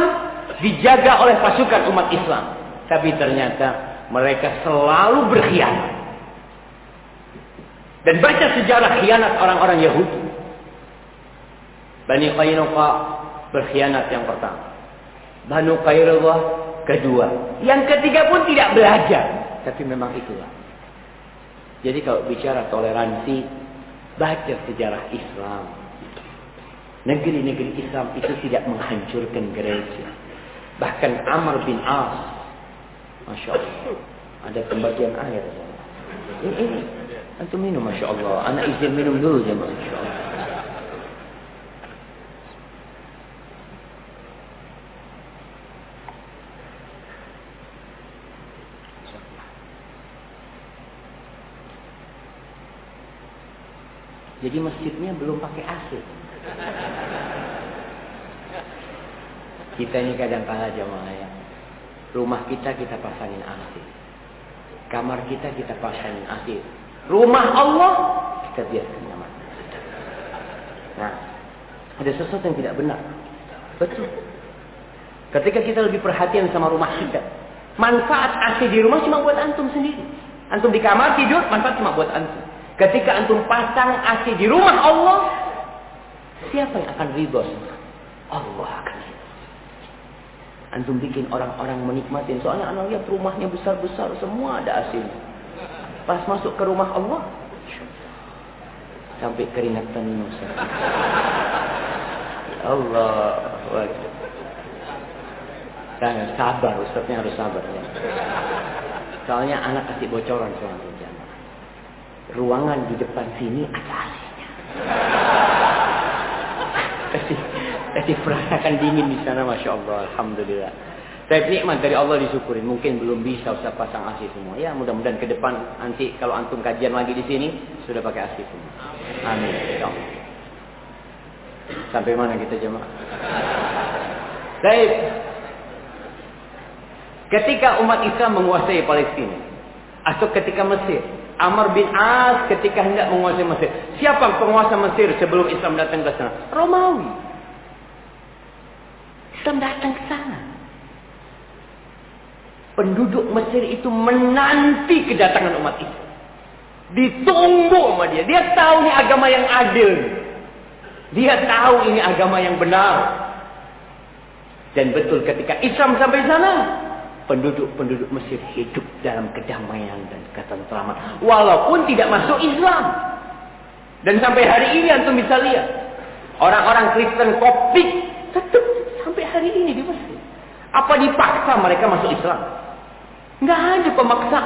dijaga oleh pasukan umat Islam. Tapi ternyata mereka selalu berkhianat. Dan baca sejarah khianat orang-orang Yahudi. Bani Qainuqa berkhianat yang pertama. Banu Qainuqa kedua. Yang ketiga pun tidak belajar. Tapi memang itulah. Jadi kalau bicara toleransi, baca sejarah Islam. Negeri-negeri Islam itu tidak menghancurkan gereja. Bahkan Amr bin As. Masya Allah. Ada pembagian air. Ini, ini. Antum minum Masya Allah. Anak izin minum dulu ya Masya Allah. Jadi masjidnya belum pakai AC. Kita ini kadang kala jamaah ya. Rumah kita kita pasangin AC. Kamar kita kita pasangin AC. Rumah Allah kita biarkan nyaman. Nah, ada sesuatu yang tidak benar. Betul. Ketika kita lebih perhatian sama rumah kita, manfaat AC di rumah cuma buat antum sendiri. Antum di kamar tidur, manfaat cuma buat antum. Ketika antum pasang AC di rumah Allah, siapa yang akan ridho? Allah akan ridho. Antum bikin orang-orang menikmati. Soalnya anak lihat rumahnya besar-besar, semua ada AC. Pas masuk ke rumah Allah, sampai keringatan Musa. Allah Jangan sabar, Ustaznya harus sabar. Ya. Soalnya anak kasih bocoran soalnya ruangan di depan sini ada AC-nya. Perasakan dingin di sana, masya Allah, alhamdulillah. Saya nikmat dari Allah disyukurin. Mungkin belum bisa usah pasang AC semua. Ya mudah-mudahan ke depan nanti kalau antum kajian lagi di sini sudah pakai AC semua. Amin. Allah. Sampai mana kita jemaah? Baik. Ketika umat Islam menguasai Palestina atau ketika Mesir Amr bin As ketika hendak menguasai Mesir. Siapa penguasa Mesir sebelum Islam datang ke sana? Romawi. Islam datang ke sana. Penduduk Mesir itu menanti kedatangan umat Islam. Ditunggu sama dia. Dia tahu ini agama yang adil. Dia tahu ini agama yang benar. Dan betul ketika Islam sampai sana, penduduk-penduduk Mesir hidup dalam kedamaian dan ketentraman. Walaupun tidak masuk Islam. Dan sampai hari ini antum bisa lihat. Orang-orang Kristen Koptik tetap sampai hari ini di Mesir. Apa dipaksa mereka masuk Islam? Nggak ada pemaksa.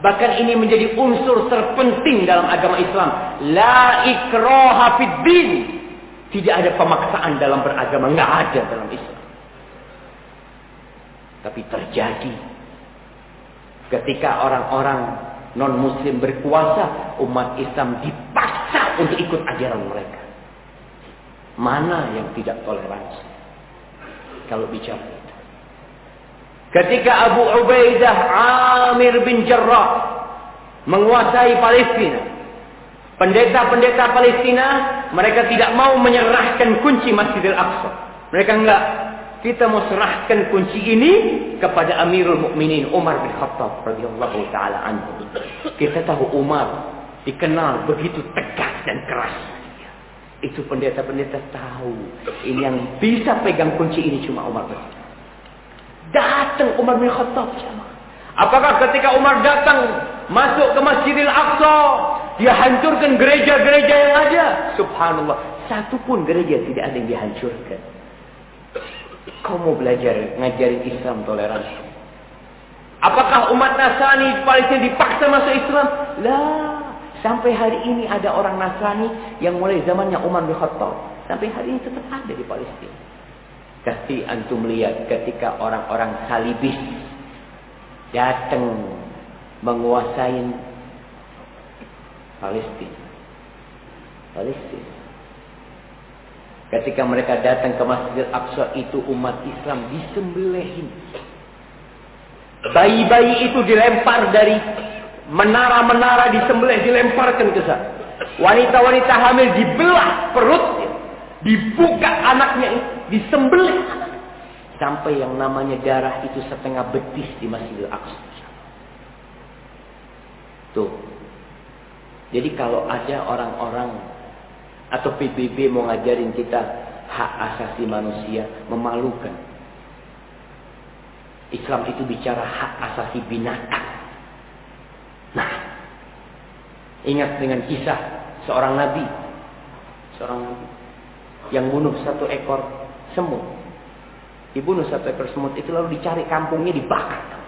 Bahkan ini menjadi unsur terpenting dalam agama Islam. La ikraha fid tidak ada pemaksaan dalam beragama. Nggak ada dalam Islam tapi terjadi ketika orang-orang non-muslim berkuasa, umat Islam dipaksa untuk ikut ajaran mereka. Mana yang tidak toleransi? Kalau bicara itu. Ketika Abu Ubaidah Amir bin Jarrah menguasai Palestina, pendeta-pendeta Palestina mereka tidak mau menyerahkan kunci Masjidil Aqsa. Mereka enggak kita mau serahkan kunci ini kepada Amirul Mukminin Umar bin Khattab radhiyallahu taala anhu. Kita tahu Umar dikenal begitu tegas dan keras. Itu pendeta-pendeta tahu ini yang bisa pegang kunci ini cuma Umar bin Khattab. Datang Umar bin Khattab. Apakah ketika Umar datang masuk ke Masjidil Aqsa, dia hancurkan gereja-gereja yang ada? Subhanallah, satu pun gereja tidak ada yang dihancurkan. Kau mau belajar ngajarin Islam toleransi. Apakah umat Nasrani Palestina dipaksa masuk Islam? Lah. Sampai hari ini ada orang Nasrani yang mulai zamannya Umar bin Khattab. Sampai hari ini tetap ada di Palestina. Kasi antum lihat ketika orang-orang salibis datang menguasai Palestina. Palestina. Ketika mereka datang ke Masjid Aqsa itu umat Islam disembelihin. Bayi-bayi itu dilempar dari menara-menara disembelih dilemparkan ke sana. Wanita-wanita hamil dibelah perutnya, dibuka anaknya disembelih sampai yang namanya darah itu setengah betis di Masjidil Aqsa. Tuh. Jadi kalau ada orang-orang atau PBB mau ngajarin kita hak asasi manusia memalukan. Islam itu bicara hak asasi binatang. Nah, ingat dengan kisah seorang nabi, seorang nabi yang bunuh satu ekor semut. Dibunuh satu ekor semut itu lalu dicari kampungnya dibakar.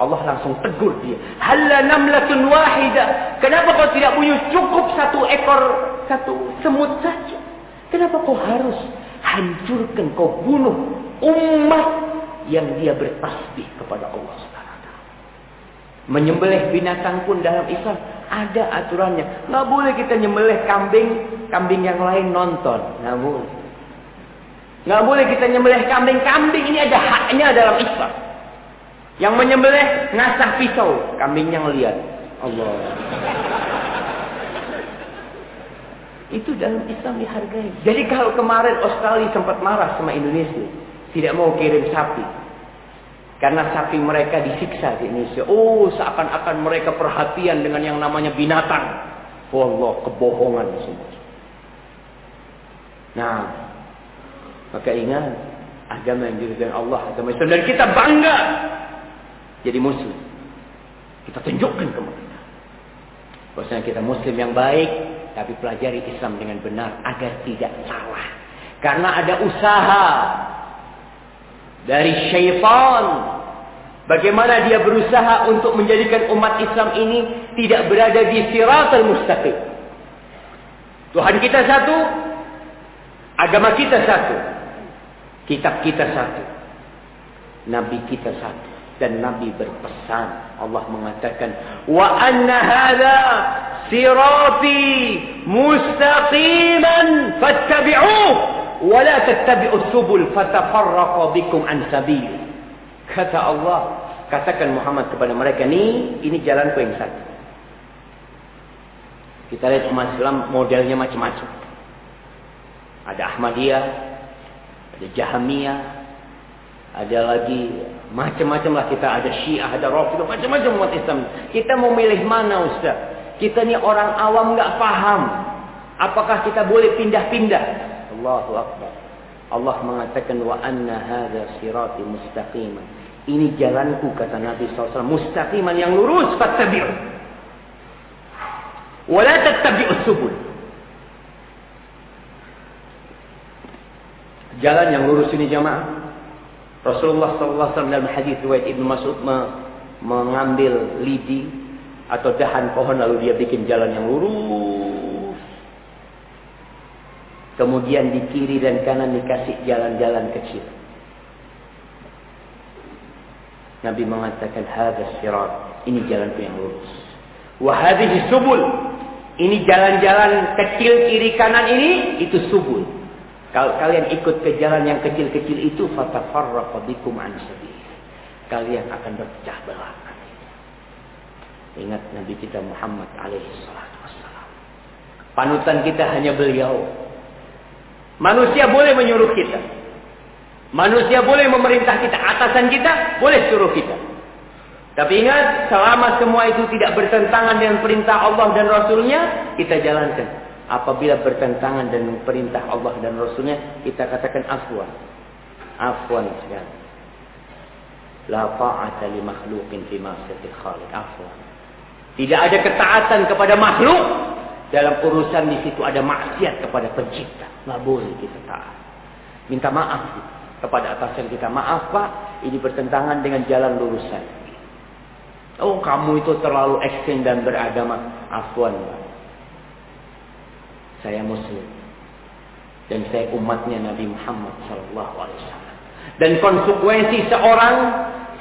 Allah langsung tegur dia. Halla namlatun wahida. Kenapa kau tidak punya cukup satu ekor satu semut saja? Kenapa kau harus hancurkan kau bunuh umat yang dia bertasbih kepada Allah Subhanahu Menyembelih binatang pun dalam Islam ada aturannya. Nggak boleh kita nyembelih kambing, kambing yang lain nonton. Nggak boleh. Nggak boleh kita nyembelih kambing, kambing ini ada haknya dalam Islam. Yang menyembelih ngasah pisau, kambingnya ngeliat. Allah. Itu dalam Islam dihargai. Jadi kalau kemarin Australia sempat marah sama Indonesia, tidak mau kirim sapi. Karena sapi mereka disiksa di Indonesia. Oh, seakan-akan mereka perhatian dengan yang namanya binatang. Allah, kebohongan semua. Nah, maka ingat agama yang diberikan Allah, agama Islam dan kita bangga jadi muslim. Kita tunjukkan ke mereka. Bahwasanya kita muslim yang baik, tapi pelajari Islam dengan benar agar tidak salah. Karena ada usaha dari syaitan. Bagaimana dia berusaha untuk menjadikan umat Islam ini tidak berada di siratal mustaqim. Tuhan kita satu, agama kita satu, kitab kita satu, nabi kita satu dan Nabi berpesan. Allah mengatakan wa anna hadza sirati mustaqiman fattabi'uh wa la tattabi'us subul fatafarraqa bikum an sabil. Kata Allah katakan Muhammad kepada mereka ni ini jalanku yang satu. Kita lihat umat Islam modelnya macam-macam. Ada Ahmadiyah ada Jahamiyah ada lagi Macam-macam lah kita ada syiah, ada rafidah, macam-macam umat Islam. Kita mau milih mana Ustaz? Kita ni orang awam enggak faham. Apakah kita boleh pindah-pindah? Allahu Akbar. Allah mengatakan wa anna hadha sirati mustaqiman. Ini jalanku kata Nabi SAW. Mustaqiman yang lurus. Fattabi'u. Wala subul. Jalan yang lurus ini jamaah. Rasulullah SAW dalam hadis riwayat Ibnu Mas'ud mengambil lidi atau dahan pohon lalu dia bikin jalan yang lurus. Kemudian di kiri dan kanan dikasih jalan-jalan kecil. Nabi mengatakan hadis sirat, ini jalan yang lurus. Wa hadhihi subul, ini jalan-jalan kecil kiri kanan ini itu subul. Kalau kalian ikut ke jalan yang kecil-kecil itu fatafarraqu bikum an Kalian akan berpecah belah. Ingat Nabi kita Muhammad alaihi salatu wassalam. Panutan kita hanya beliau. Manusia boleh menyuruh kita. Manusia boleh memerintah kita, atasan kita boleh suruh kita. Tapi ingat, selama semua itu tidak bertentangan dengan perintah Allah dan Rasulnya, kita jalankan. Apabila bertentangan dengan perintah Allah dan Rasulnya, kita katakan afwan. Afwan sekali. La ta'ata li makhluqin fi ma'siyatil khaliq. Afwan. Tidak ada ketaatan kepada makhluk dalam urusan di situ ada maksiat kepada pencipta. Nggak boleh kita taat. Minta maaf kepada atasan kita. Maaf pak, ini bertentangan dengan jalan lurusan. Oh kamu itu terlalu ekstrim dan beragama. Afwan pak. Saya muslim. Dan saya umatnya Nabi Muhammad Wasallam. Dan konsekuensi seorang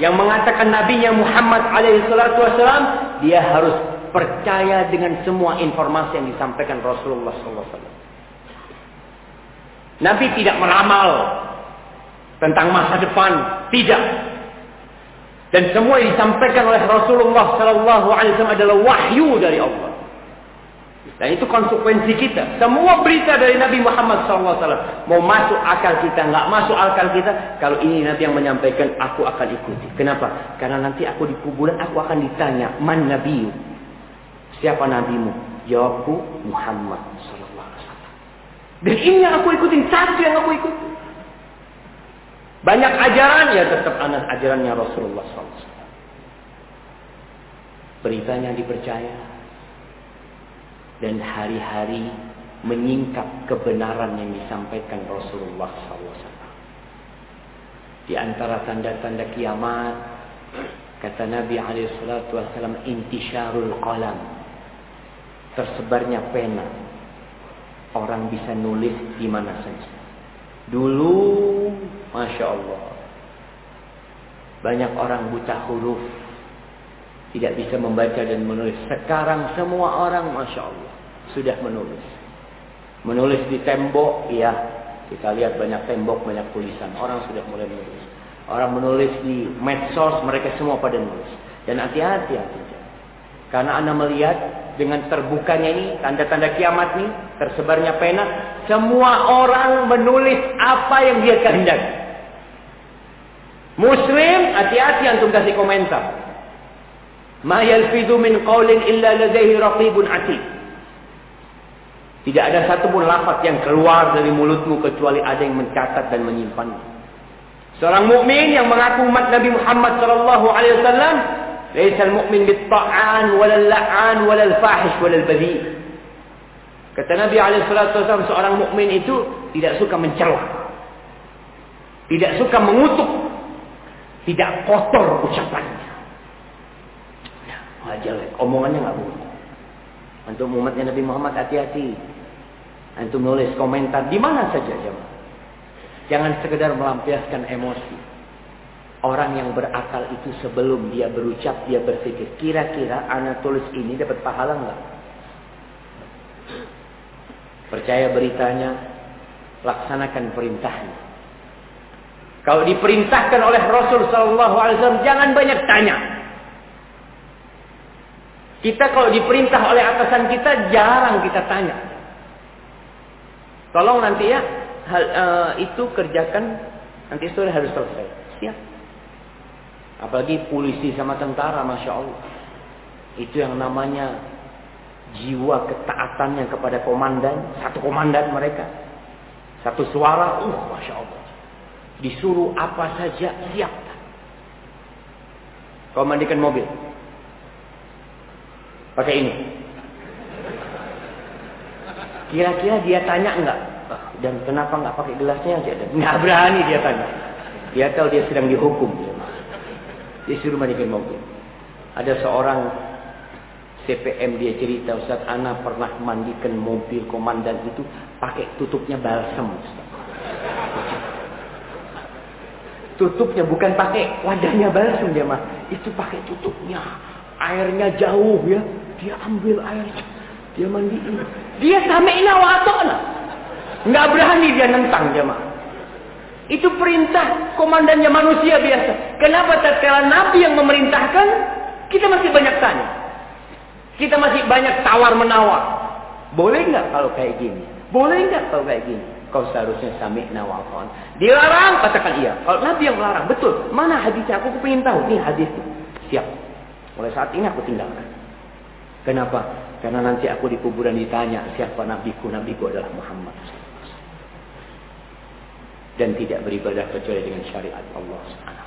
yang mengatakan Nabi-Nya Muhammad Alaihi Wasallam, dia harus percaya dengan semua informasi yang disampaikan Rasulullah Wasallam. Nabi tidak meramal tentang masa depan. Tidak. Dan semua yang disampaikan oleh Rasulullah Wasallam adalah wahyu dari Allah. Dan itu konsekuensi kita. Semua berita dari Nabi Muhammad SAW. Mau masuk akal kita, nggak masuk akal kita. Kalau ini nanti yang menyampaikan, aku akan ikuti. Kenapa? Karena nanti aku di kuburan, aku akan ditanya, Man Nabi? Siapa nabimu? Jawabku, Muhammad SAW. Dan ini yang aku ikutin, satu yang aku ikuti. Banyak ajaran ya tetap anak ajarannya Rasulullah SAW. Beritanya dipercaya dan hari-hari menyingkap kebenaran yang disampaikan Rasulullah SAW. Di antara tanda-tanda kiamat kata Nabi SAW intisyarul qalam tersebarnya pena orang bisa nulis di mana saja. Dulu Masya Allah. Banyak orang buta huruf. Tidak bisa membaca dan menulis. Sekarang semua orang Masya Allah. Sudah menulis. Menulis di tembok. Ya. Kita lihat banyak tembok, banyak tulisan. Orang sudah mulai menulis. Orang menulis di medsos. Mereka semua pada menulis. Dan hati-hati. Karena anda melihat dengan terbukanya ini, tanda-tanda kiamat ini, tersebarnya pena, semua orang menulis apa yang dia kehendaki. Muslim, hati-hati antum kasih komentar. Ma yalfidu min qawlin illa ladaihi raqibun atid. Tidak ada satu pun lafaz yang keluar dari mulutmu kecuali ada yang mencatat dan menyimpannya. Seorang mukmin yang mengaku umat Nabi Muhammad sallallahu alaihi wasallam, "Laisal mu'min bit-ta'an walal la'an walal fahish walal badhi." Kata Nabi alaihi wasallam, seorang mukmin itu tidak suka mencela. Tidak suka mengutuk tidak kotor ucapannya. Nah, jelek. Omongannya nggak boleh. Untuk umatnya Nabi Muhammad hati-hati. Antum nulis komentar di mana saja jemaah. Jangan sekedar melampiaskan emosi. Orang yang berakal itu sebelum dia berucap, dia berpikir, kira-kira anak tulis ini dapat pahala nggak? Percaya beritanya, laksanakan perintahnya. Kalau diperintahkan oleh Rasul Sallallahu Alaihi Wasallam jangan banyak tanya. Kita kalau diperintah oleh atasan kita jarang kita tanya. Tolong nanti ya hal uh, itu kerjakan nanti sore harus selesai. Siap. Apalagi polisi sama tentara, masya Allah. Itu yang namanya jiwa ketaatannya kepada komandan, satu komandan mereka, satu suara, uh, masya Allah. Disuruh apa saja siap. Kau mobil. Pakai ini. Kira-kira dia tanya enggak? Dan kenapa enggak pakai gelasnya aja? Enggak berani dia tanya. Dia tahu dia sedang dihukum. Dia suruh mandikan mobil. Ada seorang CPM dia cerita Ustaz Ana pernah mandikan mobil komandan itu pakai tutupnya balsam. Tutupnya bukan pakai wadahnya balsam dia mah. Itu pakai tutupnya. Airnya jauh ya. Dia ambil air. Dia mandiin. Dia sami'na wa ata'na. Nggak berani dia nentang dia mah. Itu perintah komandannya manusia biasa. Kenapa tatkala Nabi yang memerintahkan, kita masih banyak tanya. Kita masih banyak tawar menawar. Boleh nggak kalau kayak gini? Boleh nggak kalau kayak gini? Kau seharusnya sami'na wa Dilarang, katakan iya. Kalau Nabi yang melarang, betul. Mana hadisnya? Aku ingin tahu. Ini hadis. Siap. Mulai saat ini aku tinggalkan. Kenapa? Karena nanti aku di kuburan ditanya, siapa nabiku? Nabiku adalah Muhammad. Dan tidak beribadah kecuali dengan syariat Allah taala.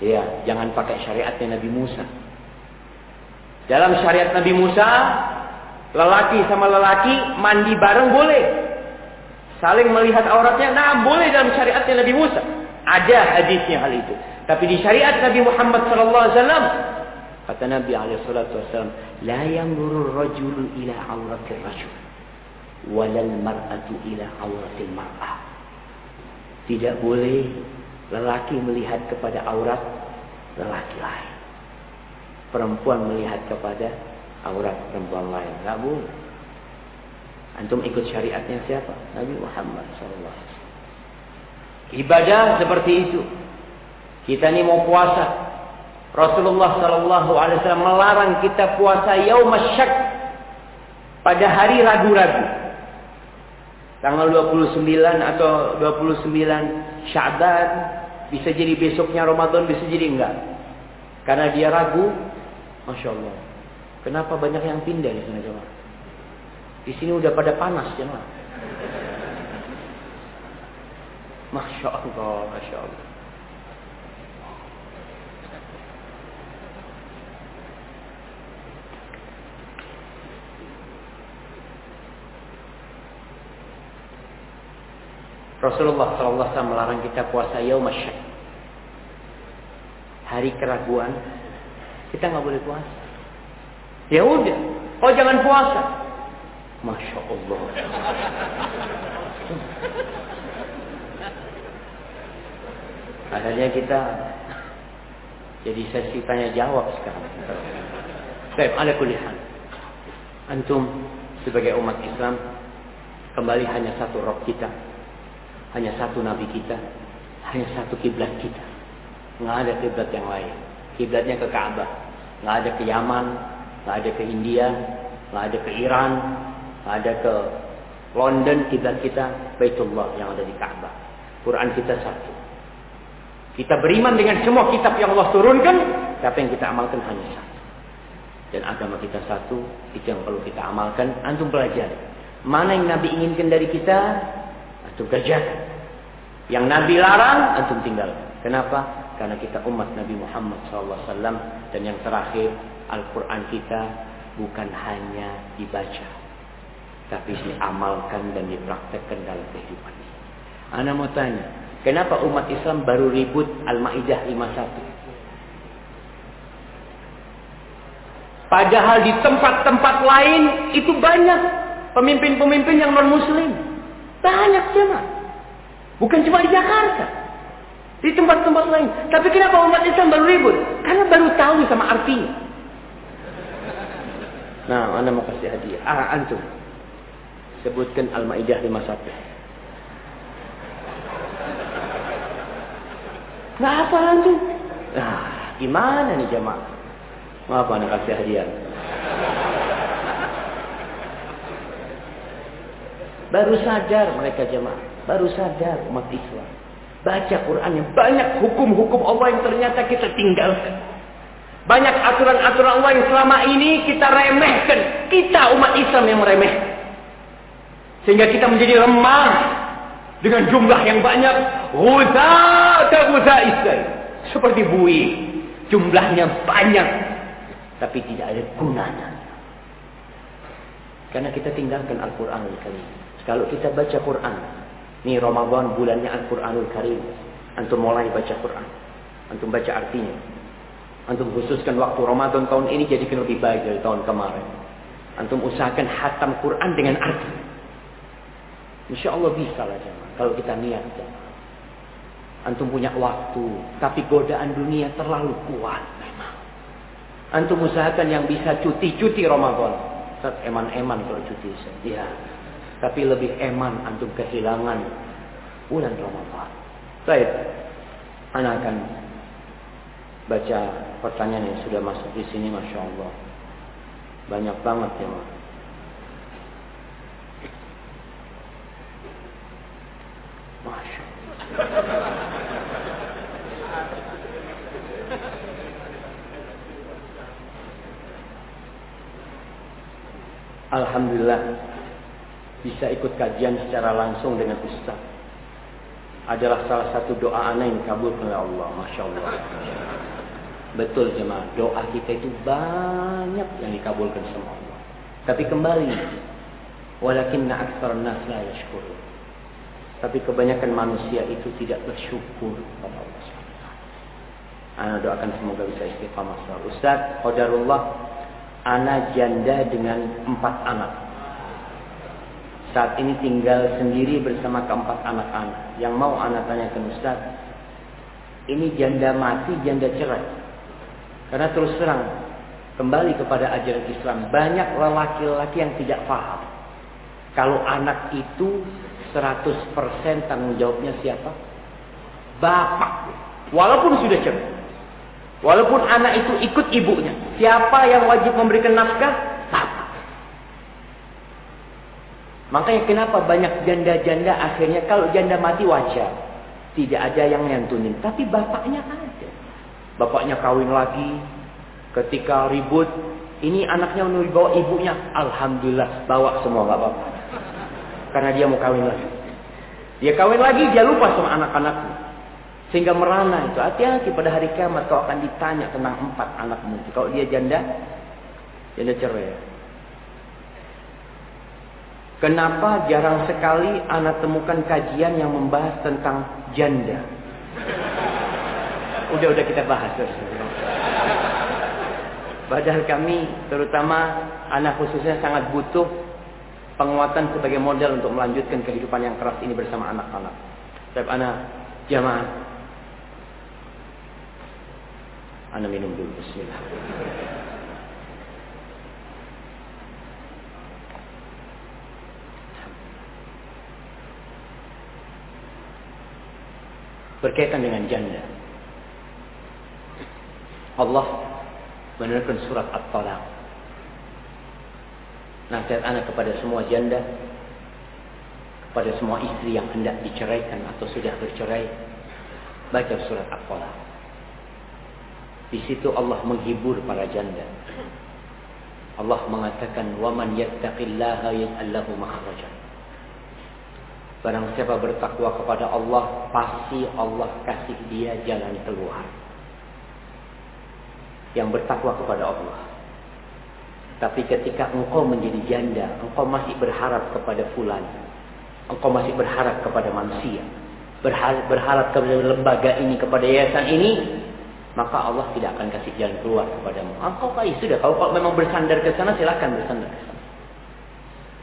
Ya, jangan pakai syariatnya Nabi Musa. Dalam syariat Nabi Musa, lelaki sama lelaki mandi bareng boleh. Saling melihat auratnya, nah boleh dalam syariatnya Nabi Musa. Ada hadisnya hal itu. Tapi di syariat Nabi Muhammad sallallahu alaihi wasallam kata Nabi alaihi salatu wasallam, "La yanzuru rajulu ila auratir rajul, walal mar'atu ila auratil mar'ah." Tidak boleh lelaki melihat kepada aurat lelaki lain perempuan melihat kepada aurat perempuan lain. Tidak boleh. Antum ikut syariatnya siapa? Nabi Muhammad SAW. Ibadah seperti itu. Kita ini mau puasa. Rasulullah Sallallahu Alaihi Wasallam melarang kita puasa yaum syak pada hari ragu-ragu. Tanggal 29 atau 29 Sya'ban bisa jadi besoknya Ramadan bisa jadi enggak. Karena dia ragu Masya Allah. Kenapa banyak yang pindah di sana coba? Di sini udah pada panas jemaah. Masya Allah, Masya Allah. Rasulullah SAW melarang kita puasa yaum Hari keraguan kita nggak boleh puasa. Ya udah. Oh jangan puasa. Masya Allah. Akhirnya kita jadi sesi tanya jawab sekarang. Baik, ada kuliah. Antum sebagai umat Islam kembali hanya satu roh kita, hanya satu nabi kita, hanya satu kiblat kita. Nggak ada kiblat yang lain kiblatnya ke Ka'bah. Nggak ada ke Yaman, nggak ada ke India, nggak ada ke Iran, nggak ada ke London kiblat kita Baitullah yang ada di Ka'bah. Quran kita satu. Kita beriman dengan semua kitab yang Allah turunkan, tapi yang kita amalkan hanya satu. Dan agama kita satu, itu yang perlu kita amalkan. Antum pelajari. Mana yang Nabi inginkan dari kita, antum kerjakan. Yang Nabi larang, antum tinggalkan. Kenapa? karena kita umat Nabi Muhammad SAW dan yang terakhir Al-Quran kita bukan hanya dibaca tapi diamalkan dan dipraktekkan dalam kehidupan. Anda mau tanya, kenapa umat Islam baru ribut Al-Maidah 51? Padahal di tempat-tempat lain itu banyak pemimpin-pemimpin yang non-muslim. Banyak cuma. Bukan cuma di Jakarta. Di tempat-tempat lain. Tapi kenapa umat Islam baru ribut? Karena baru tahu sama artinya. Nah, anda mau kasih hadiah. Ah, antum. Sebutkan Al-Maidah 51. Nah, apa antum? Nah, gimana nih jamaah? Mau apa anda kasih hadiah? Baru sadar mereka jamaah. Baru sadar umat Islam. Baca Quran yang banyak hukum-hukum Allah yang ternyata kita tinggalkan. Banyak aturan-aturan Allah yang selama ini kita remehkan. Kita umat Islam yang meremehkan. Sehingga kita menjadi lemah. Dengan jumlah yang banyak. Guzata guza Islam. Seperti bui. Jumlahnya banyak. Tapi tidak ada gunanya. Karena kita tinggalkan Al-Quran kali. Kalau kita baca Quran. Ini Ramadan bulannya Al-Quranul Karim. Antum mulai baca Quran. Antum baca artinya. Antum khususkan waktu Ramadan tahun ini jadi lebih baik dari tahun kemarin. Antum usahakan hatam Quran dengan arti. Insya Allah bisa lah jemaah. Kalau kita niat jemaah. Antum punya waktu. Tapi godaan dunia terlalu kuat memang. Antum usahakan yang bisa cuti-cuti Ramadan. eman-eman kalau cuti. Ya. Tapi lebih eman antum kehilangan bulan Ramadan. Baik. Anak akan baca pertanyaan yang sudah masuk di sini Masya Allah. Banyak banget ya. Mas. Alhamdulillah bisa ikut kajian secara langsung dengan Ustaz. Adalah salah satu doa anak yang kabul oleh Allah. Masya Allah. Betul jemaah. Doa kita itu banyak yang dikabulkan sama Allah. Tapi kembali. Walakinna aktsar nas la yashkurun. Tapi kebanyakan manusia itu tidak bersyukur kepada Allah Ana doakan semoga bisa istiqamah. Ustaz, qadarullah ana janda dengan empat anak. Saat ini tinggal sendiri bersama keempat anak-anak. Yang mau anak tanyakan Ustaz, ini janda mati, janda cerai. Karena terus terang, kembali kepada ajaran Islam, banyak lelaki-lelaki yang tidak paham. Kalau anak itu 100% tanggung jawabnya siapa? Bapak. Walaupun sudah cerai. Walaupun anak itu ikut ibunya. Siapa yang wajib memberikan nafkah? Bapak. Makanya kenapa banyak janda-janda akhirnya kalau janda mati wajar. Tidak ada yang nyantunin. Tapi bapaknya ada. Bapaknya kawin lagi. Ketika ribut. Ini anaknya mau bawa ibunya. Alhamdulillah. Bawa semua gak apa-apa. Karena dia mau kawin lagi. Dia kawin lagi. Dia lupa sama anak-anaknya. Sehingga merana itu. Hati-hati pada hari kiamat kau akan ditanya tentang empat anakmu. Kalau dia janda, janda cerai. Kenapa jarang sekali anak temukan kajian yang membahas tentang janda? Udah-udah kita bahas. Padahal kami, terutama anak khususnya sangat butuh penguatan sebagai model untuk melanjutkan kehidupan yang keras ini bersama anak-anak. Tapi anak jamaah Anda minum dulu. Bismillah. Berkaitan dengan janda. Allah menurunkan surat At-Talaq. Nasihat anak kepada semua janda. Kepada semua istri yang hendak diceraikan atau sudah bercerai. Baca surat At-Talaq. Di situ Allah menghibur para janda. Allah mengatakan, "Waman yattaqillaha yaj'al lahu makhraja." Barang siapa bertakwa kepada Allah, pasti Allah kasih dia jalan keluar. Yang bertakwa kepada Allah. Tapi ketika engkau menjadi janda, engkau masih berharap kepada fulan. Engkau masih berharap kepada manusia. Berharap, berharap kepada lembaga ini, kepada yayasan ini, maka Allah tidak akan kasih jalan keluar kepadamu. Engkau kaya sudah, kalau, kalau memang bersandar ke sana silakan bersandar ke sana.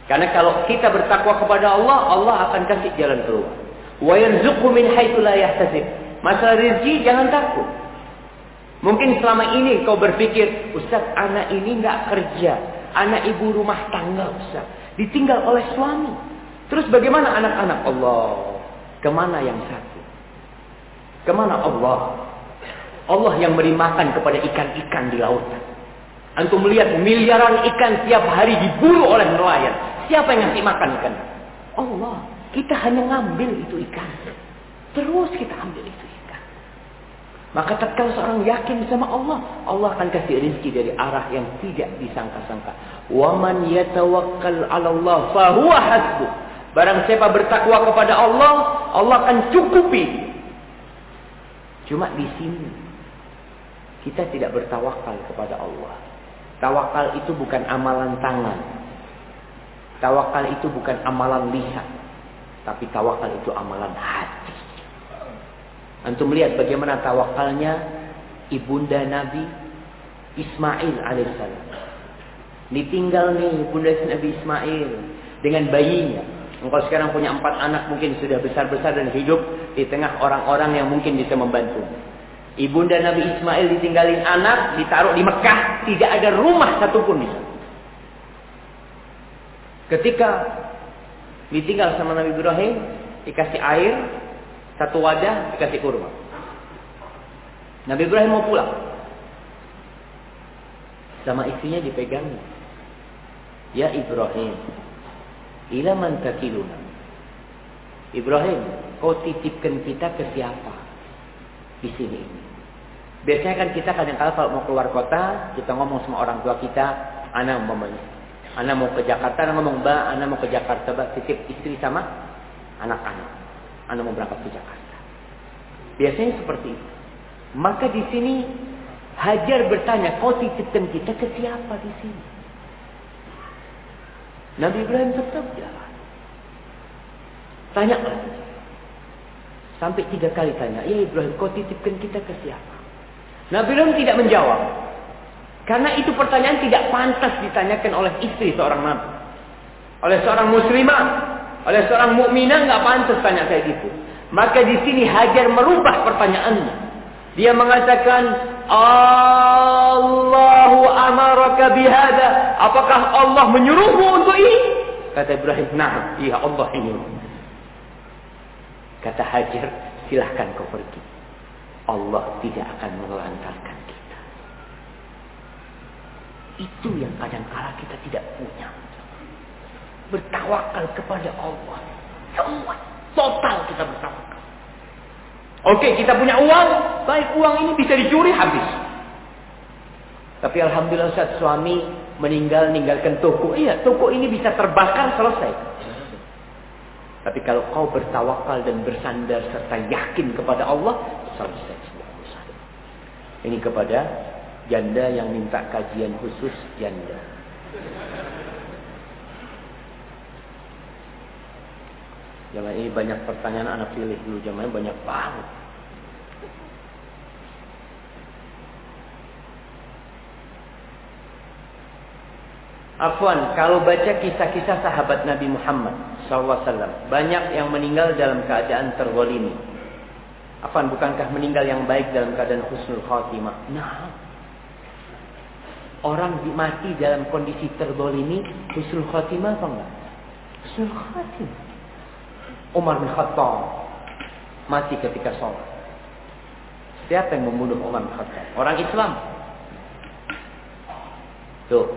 Karena kalau kita bertakwa kepada Allah, Allah akan kasih jalan keluar. Wa yarzuqhu min haitsu la yahtasib. Masalah rezeki jangan takut. Mungkin selama ini kau berpikir, Ustaz, anak ini enggak kerja, anak ibu rumah tangga, Ustaz, ditinggal oleh suami. Terus bagaimana anak-anak Allah? Ke mana yang satu? Ke mana Allah? Allah yang beri makan kepada ikan-ikan di lautan. Antum melihat miliaran ikan tiap hari diburu oleh nelayan. Siapa yang ngasih makan ikan? Allah. Kita hanya ngambil itu ikan. Terus kita ambil itu ikan. Maka tatkala seorang yakin sama Allah, Allah akan kasih rezeki dari arah yang tidak disangka-sangka. Waman yatawakkal 'ala Allah fahuwa hasbuh. Barang siapa bertakwa kepada Allah, Allah akan cukupi. Cuma di sini kita tidak bertawakal kepada Allah. Tawakal itu bukan amalan tangan. Tawakal itu bukan amalan lisan. Tapi tawakal itu amalan hati. Antum lihat bagaimana tawakalnya ibunda Nabi Ismail alaihissalam. Ditinggal nih ibunda Nabi Ismail dengan bayinya. Engkau sekarang punya empat anak mungkin sudah besar-besar dan hidup di tengah orang-orang yang mungkin bisa membantu. Ibunda Nabi Ismail ditinggalin anak, ditaruh di Mekah, tidak ada rumah satupun di sana. Ketika ditinggal sama Nabi Ibrahim, dikasih air, satu wadah, dikasih kurma. Nabi Ibrahim mau pulang. Sama istrinya dipegang. Ya Ibrahim, ila man takiluna. Ibrahim, kau titipkan kita ke siapa? Di sini. Biasanya kan kita kadang-kadang kalau mau keluar kota, kita ngomong sama orang tua kita, anak umpamanya. Anak mau ke Jakarta, anak ngomong, Mbak, anak mau ke Jakarta, Mbak, titip istri sama anak-anak. Anak mau berangkat ke Jakarta. Biasanya seperti itu. Maka di sini Hajar bertanya, kau titipkan kita ke siapa di sini? Nabi Ibrahim tetap jalan. Tanya lagi. Sampai tiga kali tanya, ya Ibrahim, kau titipkan kita ke siapa? Nabi Ibrahim tidak menjawab. Karena itu pertanyaan tidak pantas ditanyakan oleh istri seorang nabi. Oleh seorang muslimah, oleh seorang mukminah nggak pantas tanya kayak gitu. Maka di sini Hajar merubah pertanyaannya. Dia mengatakan, Allahu amaraka bihada. Apakah Allah menyuruhmu untuk ini? Kata Ibrahim, nah, iya Allah ini. Kata Hajar, silahkan kau pergi. Allah tidak akan menelantarkan itu yang kadang-kala kita tidak punya. Bertawakal kepada Allah. Semua. Total kita bertawakal. Oke, kita punya uang. Baik, uang ini bisa dicuri habis. Tapi Alhamdulillah saat suami meninggal, meninggalkan toko. Iya, toko ini bisa terbakar, selesai. Tapi kalau kau bertawakal dan bersandar serta yakin kepada Allah, selesai. Ini kepada Janda yang minta kajian khusus janda. Jangan ini banyak pertanyaan anak pilih dulu jamaah banyak banget. Afwan, kalau baca kisah-kisah sahabat Nabi Muhammad SAW, banyak yang meninggal dalam keadaan tergolimi. Afwan, bukankah meninggal yang baik dalam keadaan husnul khatimah? Nah, Orang mati dalam kondisi terbolimi husnul khatimah apa enggak? Husnul khatimah. Umar bin Khattab mati ketika sholat. Siapa yang membunuh Umar bin Khattab? Orang Islam. Tuh.